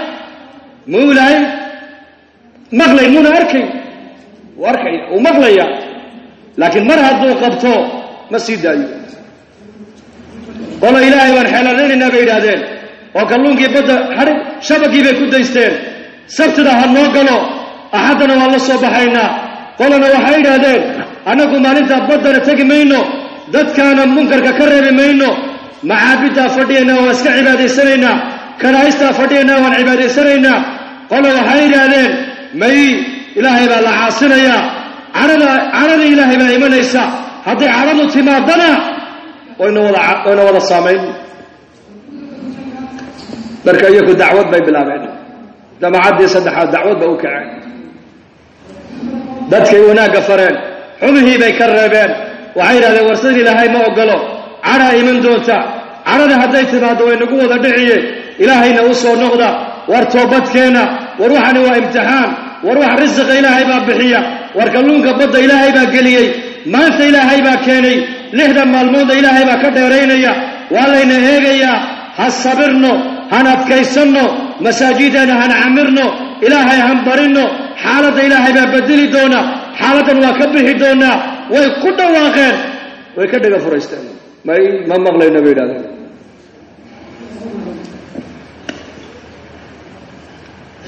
B: muu ilaahay maqlay muuna arkayn wuu arkaya wuu maqlaya laakiin mar hadduu qabto ma sii daayo. Qola ilaahay baan xeeladaynaynaa bay yidhaahdeen oo kalluunkii badda xadhig shabagii bay ku daysteen. Sabtida ha noo galo axaddana waan la soo baxaynaa qolana waxay yidhaahdeen annagu maalintaa baddana tegi mayno dadkaana munkarka ka reebi mayno. Macaabiddaa fadhiyaynaa waan iska cibaadaysanaynaa kanaa'istaa fadhiyaynaa waan cibaadaysanaynaa qola waxay yidhaahdeen may ilaahay baa la caasinayaa cadhada cadhada ilaahay baa imanaysa. Hadday cadhadu timaadana wayna wada wayna wada saamayn marka iyaku dacwad bay bilaabeen. Jamacaddii saddexaad dacwad ba u kaceen. Dadkay wanaagga fareen xumihii bay ka reebeen. Waxay yidhahdeen war sida ilaahay ma ogolo cadhaa iman doonta. Cadhada hadday timaaddo way nagu wada dhiciye. Ilaahayna u soo noqda. War toobadkeena. War waxani waa imtixaan. War wax risiqa ilaahay baa bixiya. War kalluunka badda ilaahay baa geliyey. Maanta ilaahay baa keenay. Lixdan maalmoodna ilaahay baa ka dheeraynaya. Waa layna eegayaa. Ha sabirno han adkaysanno masaajidana han camirno ilaahay han barinno xaaladda ilaahay baa bedeli doona xaaladdan waa ka bixi doonaa way ku dhawaaqeen way ka dhega furaysteen. Ma maqlayno bay yidhahdeen?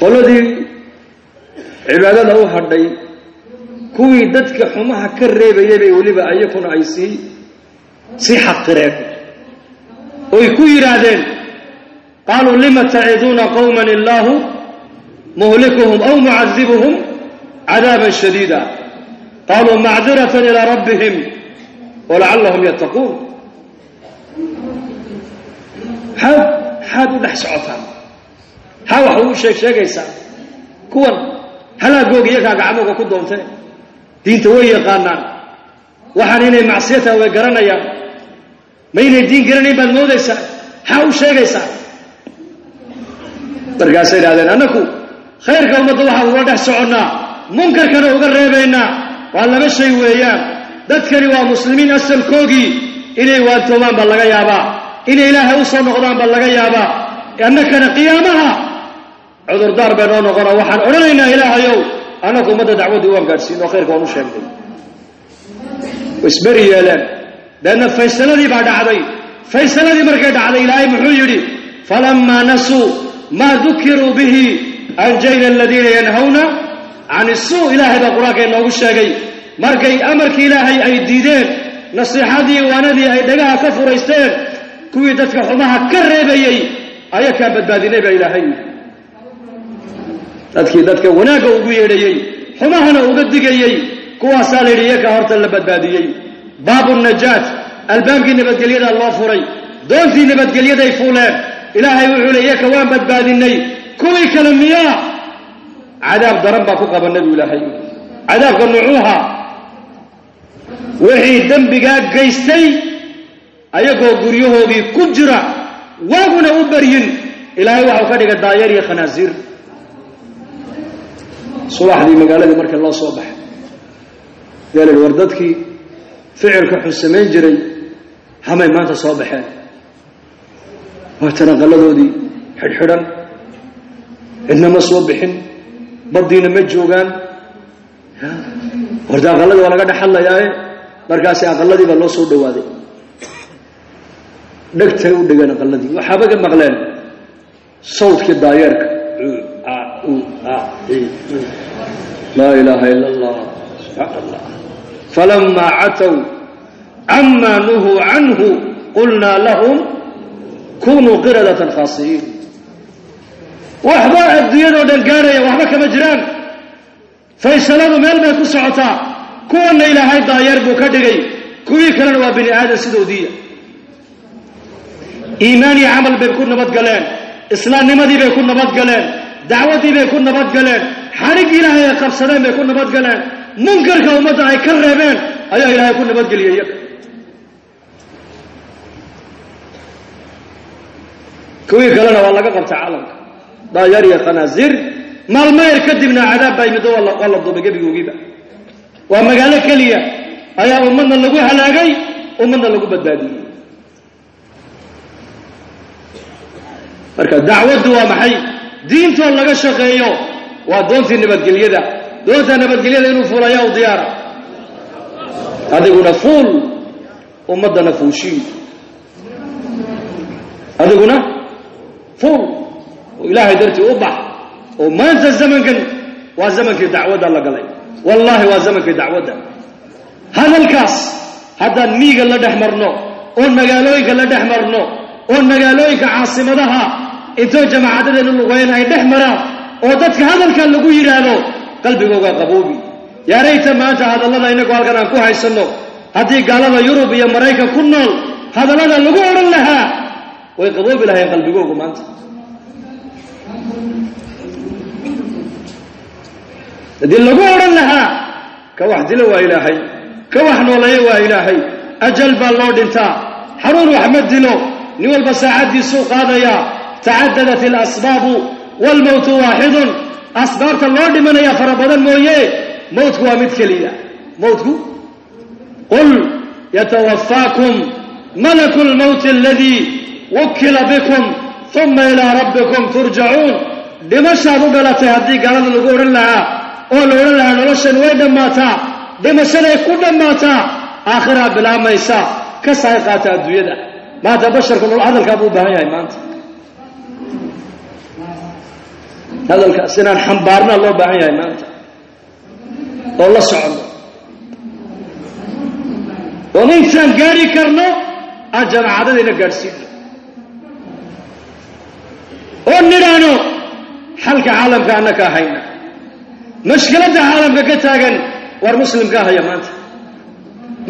B: Qoladii cibaadada u hadhay kuwii dadka xumaha ka reebayay bay weliba ayakuna ay sii sii xaqireen. Oy ku yidhaahdeen qaaluu lima taciduuna qowman illaahu muhlikuhum aw mucadibuhum cadaaban shadiida qaluu macdiratan ilaa rabbihim walacallahum yattaquun maxaad u dhex socotaan maxaa wax ugu sheeg sheegaysaa kuwan halaagooga iyagaa gacmooga ku doonteen diinta way yaqaanaan waxaan inay macsiya tahay way garanayaan ma inay diin garanayn baad moodaysaa maxaa u sheegaysaa markaasay idhahdeen annaku khayrka ummadda waxaan ula dhex soconnaa munkarkana uga reebaynaa waa laba shay weeyaan. Dadkani waa muslimiin asalkoogii inay waantoomaan baa laga yaabaa. Inay ilaahay u soo noqdaan baa laga yaabaa. Annakana qiyaamaha cudurdaar bay noo noqona waxaan odhanaynaa ilaahayow annaku ummadda dacwaddii waan gaadhsiin oo khayrka waan u sheegnay. Isberi yeeleen. Deedna faysaladii baa dhacday. Faysaladii markay dhacday ilaahay muxuu yidhi falammaa nasuu maa dukiruu bihi anjayna aladiina yanhawna can isuu ilaahay baa qur'aanka inoogu sheegay. Markay amarkii ilaahay ay diideen nasiixadii waanadii ay dhagaha ka furaysteen kuwii dadka xumaha ka reebayey ayakaa badbaadinay baa ilaahay. Dadkii dadka wanaagga ugu yeedhayey xumahana uga digayey kuwaasaa la yidhi iyakaa horta la badbaadiyey. Baabu najaat albaabkii nabadgelyadaa loo furay doontii nabadgelyaday fuuleen ilaahay wuxuu le iyaka waan badbaadinay kuwii kale miyaa cadaab daran baa ku qaba nebigu ilaahay. Cadaabka nucuuha wixii dembigaa gaystay ayagoo guryahoodii ku jira waaguna u baryin. Ilaahay waxau ka dhigay daayeer iyo khanaasiir subaxdii magaaladii markii loo soo baxay yidhi war dadkii ficilka xun samayn jiray hamay maanta soo baxeen waatan aqalladoodii xidhxidhan cidna ma soo bixin baddiina ma joogaan. Horta aqalladii waa laga dhex hadlayaaye markaasi aqalladii baa loo soo dhowaaday dhegtay u dhigeen aqalladii. Waxaaba ka maqleen sawdkii daayeerka. Laa ilaaha ila allah subxaan allah falamaa catow camaa nuhuu canhu qulnaa lahum kunuu qiradatan khaasiyiin waxba adduunyadoo dhan gaarhaya waxba kama jiraan. Faysaladu meel bay ku socotaa. Kuwanna ilaahay daayeer buu ka dhigay. Kuwii kalena waa bini aadan sidoodiiya iimaan iyo camal bay ku nabadgaleen islaamnimadii bay ku nabadgaleen dacwaddii bay ku nabadgaleen xadhiggii ilaahay ay qabsadeen bay ku nabadgaleen munkarka ummadda ay ka reebeen ayaa ilaahay ku nabadgeliyay iyaga kuwii kalena waa laga qabtay caalamka. Daayaar iyo khanaasiir maalmayr kadibna cadaab baa yimid waa la duubay gebigoogiiba waa magaalo keliya. Ayaa ummadna lagu halaagay ummadna lagu badbaadiyey. Marka dacwaddu waa maxay? Diintoo laga shaqeeyo waa doontii nabadgelyada. Doonta nabadgelyada inuu fuulayaa u diyaara? Adiguna fuul ummaddana fuushii adiguna fuul oo ilaahay dartii u bax oo maanta zamankan waa zamankii dacwadda la galay. Wallaahi waa zamankii dacwadda. Hadalkaas haddaan miiga la dhex marno oon magaalooyinka la dhex marno oon magaalooyinka caasimadaha intoo jamaacadadeenu lugayn ay dhex maraan oo dadka hadalkan lagu yidhaahdo qalbigooga qaboobi. Yaarayta maanta hadallada innagu halkan aan ku haysanno haddii gaalada yurub iyo maraykan ku nool hadallada lagu odhan lahaa way qaboobi lahayn qalbigoogu maanta. Haddii lagu odhan lahaa ka wax dilo waa ilaahay ka wax nooleeyo waa ilaahay ajal baa loo dhintaa xanuun wax ma dilo nin walba saacaddiisuu qaadayaa tacadadat alasbaabu waalmowtu waaxidun asbaabta loo dhimanaya fara badan mooye mowtku waa mid keliya. Mowtku qul yatawafaakum malaku lmowti aladii wukila bikum uma ilaa rabbikum turjacuun dhimashaad u dhalatay haddii gaalada lagu odhan lahaa oo la odhan lahaa noloshan way dhammaataa dhimashaday ku dhammaataa aakhiraa bilaabmaysa ka saay qaata adduunyada maanta basharku hadalkaa buu u baahan yahay maanta hadalkaas inaan xambaarnaa loo baahan yahay maanta oo la socono oon intaan gaari karno aan jamaacadadayna gaadhsiino oo nidhaano xalka caalamka annaka ahayna mashkiladda caalamka ka taagan war muslimka ahaya maanta.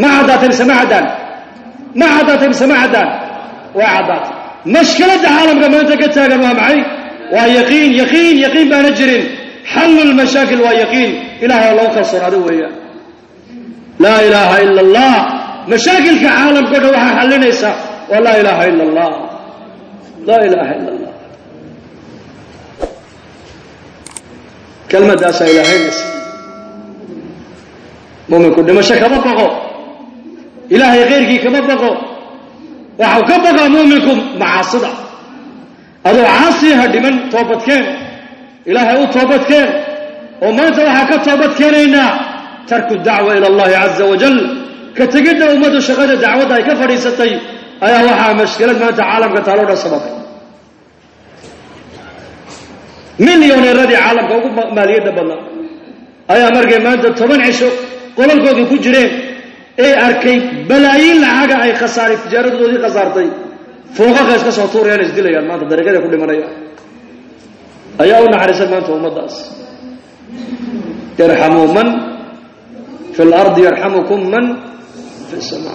B: Ma caddaatay mise ma caddaan? Ma caddaatay mise ma caddaan? Waa caddaatay. Mashkiladda caalamka maanta ka taagan waa maxay? Waa yaqiin yaqiin yaqiin baana jirin. Xallu lmashaakil waa yaqiin. Ilahay oo lagu kalsoonaado weeyaan laa ilaaha ila allah mashaakilka caalamkao dhan waxaa xallinaysa. Waa laa ilaaha ila allah laa ilaaha ila allah kelmadaasaa ilaahayna siiy muminku dhimasho kama baqo. Ilaahay khayrkii kama baqo. Waxau ka baqaa muminku macaasida. Adoo caasiha dhiman toobadkeen ilaahay u toobadkeen oo maanta waxaa ka toobad keenaynaa tarku dacwa ila allahi caza wajal ka tegidda ummaddu shaqada dacwadda ay ka fadhiisatay ayaa waxaa mashkilad maanta caalamka taaloo dhan sababay milyoneeradii caalamka ugu maaliyadda badnaa. Ayaa markay maanta toban cisho qolalkoodii ku jireen ee arkay balaayiin lacaga ay khasaaray tijaaradoodii khasaartay. Fooqaqa iska soo tuurayaan isdilayaan maanta dariiqaday ku dhimanayaan. Ayaa u naxariisan maanta ummaddaas. Yarxamuu man fi lardi yarxamukum man fi sama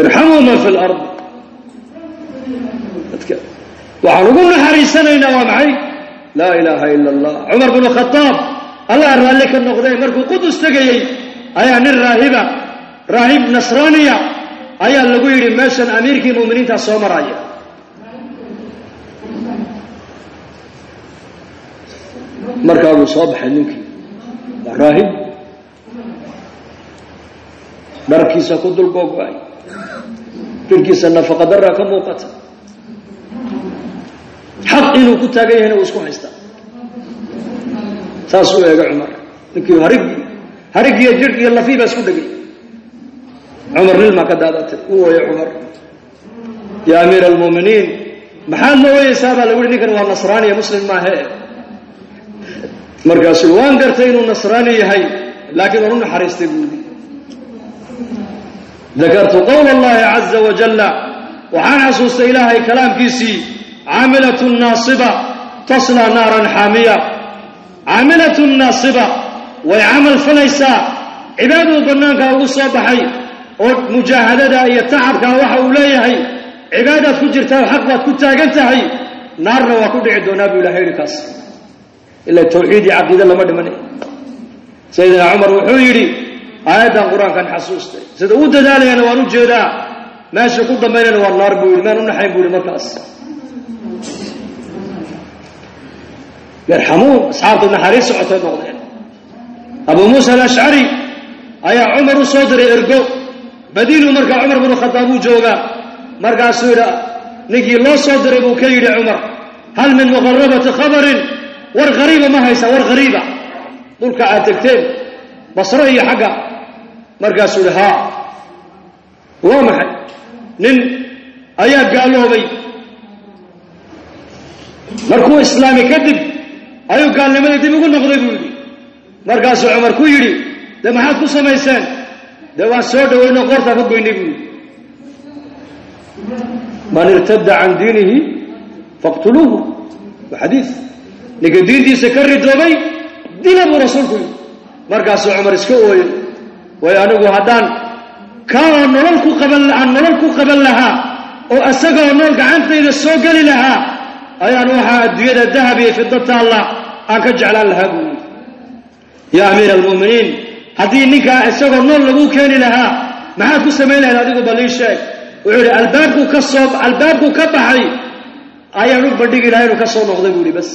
B: irxamuu man fi lard waxaan ugu naxariisanaynaa waa maxay? Laa ilaaha ila allah cumar bnu khadaab allah raalli ka noqday markuu qudus tegayey ayaa nin raahiba raahib nasraaniya ayaa lagu yidhi meeshan amiirkii mu'miniintaa soo maraya. Markaa buu soo baxay ninkii. Waa raahib. Dharkiisa ku dul googo-ay jirkiisa nafaqa ka muuqata xaq inuu ku taagan yahayna uu isku haystaa saasuu eega cumar. Ninkii harigii harigiiyo jir iyo lafii isku dhegay. Cumar nilmaa ka daadatay u ooya cumar. Yaa amiira almu'miniin maxaad ma baa lagu yihi ninkan waa nasraaniya muslim maahe. Markaasuu waan gartay inuu nasraani yahay laakiin waan u naxariistay buu yidhi. Dakartu qowla allahi caza wajalla waxaan xasuustay ilaahay kalaamkiisii caamilatun naasiba taslaa naaran xaamiya caamilatun naasiba way camal falaysaa cibaaduu bannaankaa ugu soo baxay oo mujaahadada iyo tacabkaa waxa uu leeyahay cibaadaad ku jirtaa xaq baad ku taagan tahay naarna waa ku dhici doonaa buu ilahay yidhi kaas ila tawxiid iyo caqiide lama dhiman sayidina cumar wuxuu yidhi aayaddan qur'aankan xasuustay sida u dadaalayana waan u jeedaa meesha ku dambaynayna waa naar buu yidhi maan u naxayn buu yidhi markaas yarxamuun asxaabta naxariis socotay noqdeen. Abuu muusa alashcari ayaa cumar u soo diray ergo. Madiinu markaa cumar binu khadaab uu joogaa. Markaasuu yidhi ninkii loo soo diray buu ka yidhi cumar hal min muqarabati khabarin war hariiba ma haysa war hariiba dhulka aad tegteen basro iyo xagga. Markaasuu yidhi haa waa maxay? Nin ayaa gaaloobay. Markuu islaami kadib ayuu gaalnimadii dib ugu noqday buu yidhi. Markaasuu cumar ku yidhi dee maxaad ku samayseen dee waan soo dhowayno qoortaa ka goynay buu yidhi. Man irtada can diinihi faqtuluuhu. Waa xadiis. Ninka diintiisa ka ridoobay dila buu rasuulku yidhi. Markaasuu cumar iska ooyey way anigu haddaan kaa nolol ku qaban aan nolol ku qaban lahaa oo isagoo nool gacantayda soo geli lahaa ayaan waxaa adduunyada dahab iyo fiddo taalla aan ka jeclaan lahaa buu yidhi. Yaa amiira almu'miniin haddii ninkaa isagoo nool laguu keeni lahaa maxaad ku samayn lahayd adigu balii sheeg? Wuxuu yidhi albaabkuu ka soo albaabkuu ka baxay. Ayaan u bandhigi lahaa inuu ka soo noqday buu yidhi bas.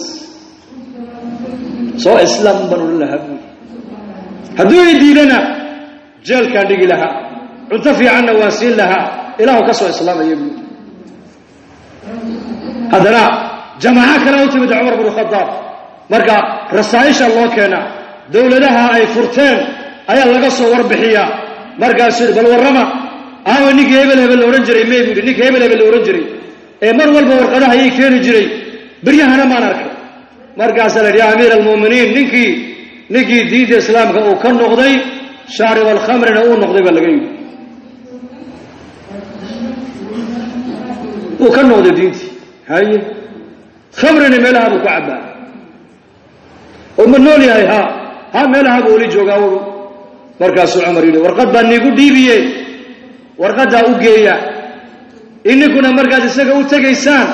B: Soo islaam baan odhan lahaa buu yidhi. Hadduu i diidana jeelkaan dhigi lahaa. Cunto fiicanna waan siin lahaa. Ilaahu ka soo islaamaya buu yidhi. Haddana jamaaco kale u timid cumar binu khadaab marka rasaa'isha loo keenaa dowladaha ay furteen ayaa laga soo warbixiyaa. Markaasuu yidhi bal warrama aawa ninkii hebel hebel la odhan jiray may buu yidhi ninkii hebel hebel la odhan jiray. Ee mar walba warqadaha ii keeni jiray. Beryahana maan arkay markaasaa la yidhi yaa amiira almu'miniin ninkii ninkii diinta islaamka uu ka noqday shaarib alkhamrina uu noqday baa laga yidhi. Uu ka noqday diintii. Haye khamrina meelaha buu ku cabbaa. Oo ma nool yahay haa. Haa meelaha buu weli joogaa wadu markaasuu cumar yidhi warqad baa niigu dhiibiye warqaddaa u geeya ininkuna markaad isaga u tegaysaan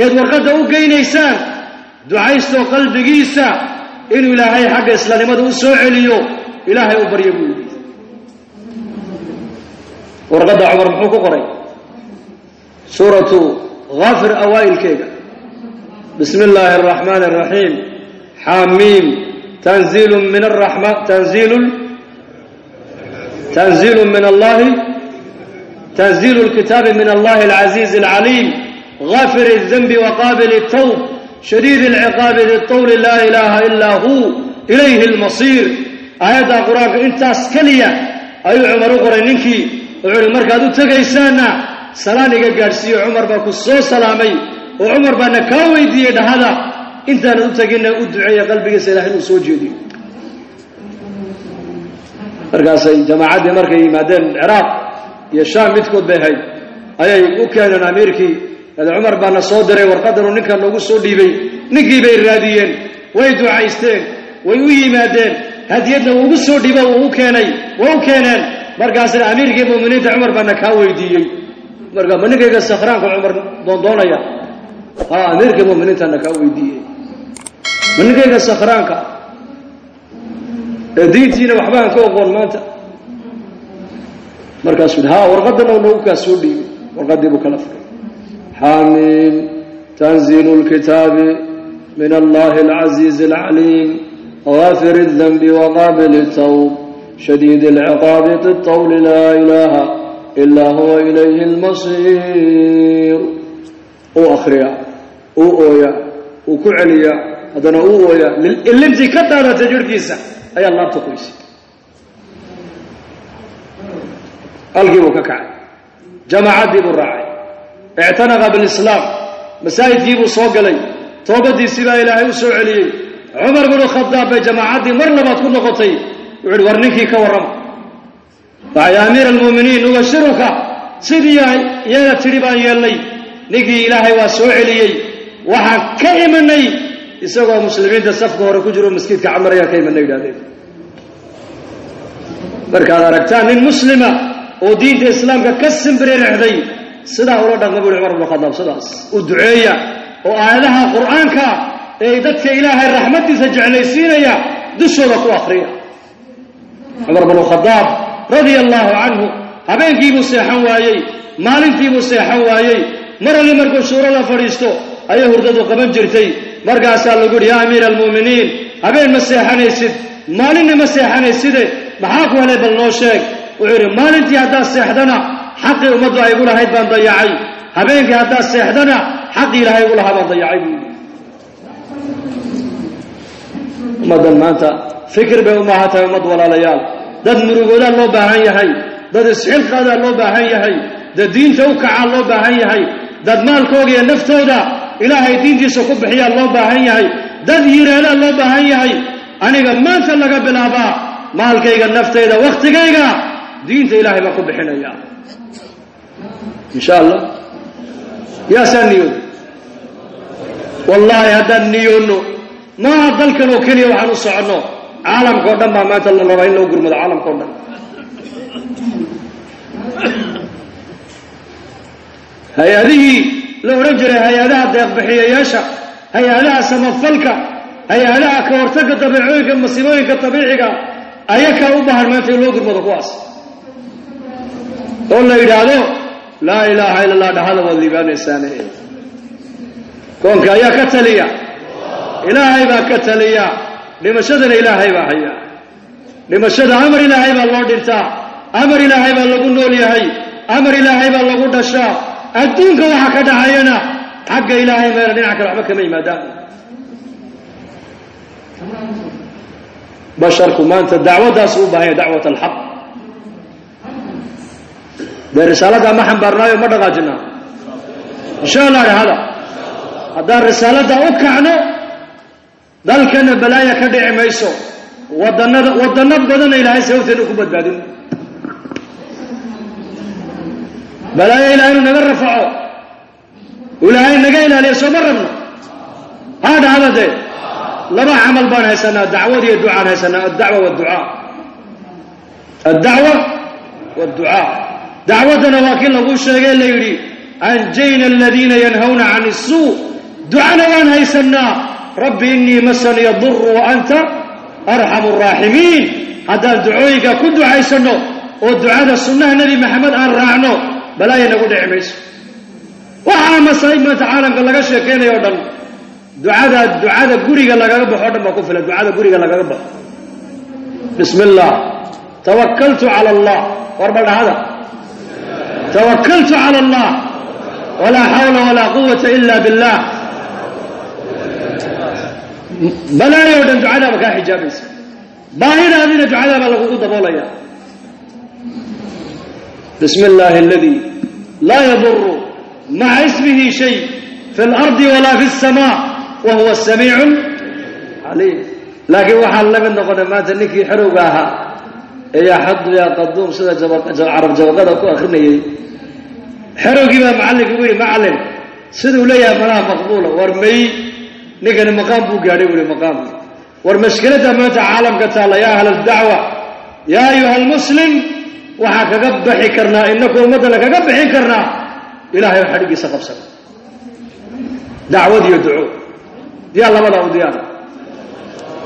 B: eed warqadda u geynaysaan ducaystoo qalbigiisa inuu ilaahay xagga islaamnimada u soo celiyo. Ilaahay u barya buu yidhi. Warqadda cumar muxuu ku qoray? Suuratu haafir awaa'ilkeega bismi illaahi araxmaani araxiim xaamiim tanziilu min arama tanziilu tanziilu min allahi tanziilu lkitaabi min allahi alcaziizi alcaliim غافر الذنب وقابل التوب شديد العقاب ذي الطول لا إله إلا هو إليه المصير آيات قرآن انت اسكلية أي عمر قرأ ننكي وعلي مركز تغيسانا سلاني قارسي oo cumar baana kaa weydiiyey dhahada intaanad u taginna u duceeya qalbigiisa ilaah inuu soo jeediyo. Markaasay jamaacaddii markay yimaadeen ciraaq iyo shaam midkood bay ahayd ayay u keeneen amiirkii ade cumar baana soo diray warqadanu ninka noogu soo dhiibay ninkii bay raadiyeen way ducaysteen way u yimaadeen hadiyadna wuu ugu soo dhiibo wuu u keenay way u keeneen. Markaasna amiirkii mu'miniinta cumar baana kaa weydiiyey. Marka ma ninkayga sakhraanka cumar doondoonaya ha amiirkii mu'miniintana kaa weydiiyey ma ninkayga sakhraanka ee diintiina waxbaan ka oqoon maanta markaasuu ha warqadan oo noogu kaa soo dhiibay warqadii buu kala furay xaamiim tanziilu lkitaabi min allahi alcaziizi alcaliim غافر الذنب وقابل التوب شديد العقاب ذي الطول لا إله إلا uu ooya uu ku celiya haddana uu ooya libsi ka daadata jirhkiisa ayaa laabta qoysay halkii buu ka kacay. Jamacaddii buu raacay. Ictanaqa bilislaam masaajidkii buu soo galay toobadiisii baa ilaahay u soo celiyey. Cumar binu khadaab bay jamaacaddii mar labaad ku noqotay. Wuxu uhi war ninkii ka warrama. Waxa ya amiira almuuminiin ubashiruka sidii iyaga tidhi baan yeelnay. Ninkii ilaahay waa soo celiyey waxaan ka imanay isagoo muslimiinta safka hore ku jiro maskiidka camar ayaan ka imanay yidhahdeen. Markaad aragtaan nin muslima oo diinta islaamka ka simbiririxday sidaa ula dhaqma buri cumar bnu sidaas. U duceeya oo aayadaha qur'aanka ee dadka ilaahay raxmaddiisa jeclaysiinaya dushooda ku akhriya. Cumar bnu khadaab radia allaahu canhu habeenkiibuu seexan waayey maalintiibuu seexan waayey mar alli markuu shuurada fadhiisto ayay hurdadu qaban jirtay. Markaasaa lagu yidhi yaa amiira almu'miniin habeen ma seexanaysid? Maalinna ma seexanayside maxaa ku helay bal noo sheeg? Wuxuu yidhi maalintii haddaad seexdana xaqii ummaddu ay igu lahayd baan dayacay. Habeenkii haddaad seexdana xaqii ilaahay igu lahaa baan dayacay. Buu ummaddan maanta fikir bay u tahay ummad walaalayaal. Dad murugoodaa loo baahan yahay. Dad isxilqaadaa loo baahan yahay. Dad diinta u kacaa loo baahan yahay. Dad maalkooga iyo naftooda ilaahay diintiisa ku bixiyaa loo baahan yahay. Dad yiraadaa loo baahan yahay. Aniga maanta laga bilaabaa maalkayga naftayda wakhtigayga diinta ilaahay baan ku bixinaya insha allah yaasaa niyooda wallaahi haddaan niyoonno maaha dalkan oo keliya waxaan u soconno. Caalamka dhan baa maanta la rabaa in loo gurmado caalamka dhan. Hay'adihii la odhan jiray hay'adaha deeqbixiyayaasha hay'adaha samafalka hay'adaha ka hortagga dabiicooyinka masiibooyinka dabiiciga ayakaa u baahan maanta in loo gurmado kuwaas. Oo la yidhaahdo laa ilaaha illa allah dhahada waad liibaanaysaane. Koonka ayaa ka taliya. Ilaahay baa ka taliya. Dhimashadana ilaahay baa haya. Dhimashada amar ilaahay baa loo dhintaa. Amar ilaahay baa lagu nool yahay. Amar ilaahay baa lagu dhashaa adduunka waxa ka dhacayana xagga ilaahay meela dhinac kale waxba kama yimaadaan basharku maanta dacwaddaas u baahan yahay dacwat alxaq dee risaaladdaa ma xambaarnaayo ma dhaqaajinaa? Insha allah dhahada haddaan risaaladdaa u kacno dalkana balaaya ka dhici mayso. Wadanada wadano badana ilaahay sababteena ku badbaadin balaayo ilahay inuu naga rafaco. U ilaahay naga ilaaliyo sooma rabno? Haa dhahda dee. Laba camal baan haysanaa dacwad iyo ducaan haysanaa. Addawa wduaa addacwa wdducaa dacwaddana waa kii lagu sheegay la yidhi anjayna aladiina yanhawna can isuu ducana waan haysannaa rabbi innii masani yaduru wa anta arxamu raaximiin. Haddaan ducooyinka ku ducaysanno oo ducada sunnaha nebi maxamed aan raacno balaaya nagu dhici mayso. Waxaa masaa'ib maanta caalamka laga sheekaynayo o dhan. Ducada ducada guriga lagaga baxo o dhan baa ku filan. Ducada guriga lagaga baxo. Bismi اllah tawakaltu cala allah. War bal dhahada tawakaltu cala allah. Walaa xawla walaa quwata ila billah. Balaayo o dhan ducadaaba kaa xijaabaysa baahidaadina ducadaabaa lagugu daboolaya bismi اllahi aladi laa yaduru maca ismihi shay fi اlardi walaa fi الsama wa huwa samiicu caliim laakiin waxaan la mid noqonay maanta ninkii xerowga ahaa ee yaa xadu yaa qaduum sida carab jabaqada ku akrinayay xerowgii baa macallinka ugu yidhi macallin siduu leeyahay malaha maqbuula war may ninkani maqaam buu gaadhay buu yihi maqaam war mashkiladda maanta caalamka taalla yaa ahla dacwa yaa ayuha almuslim waxaa kaga baxi karnaa inaku ummaddana kaga bixin karnaa. Ilahay oo xadhiggiisa qabsana dacwad iyo duco. Diyaa labadaa u diyaara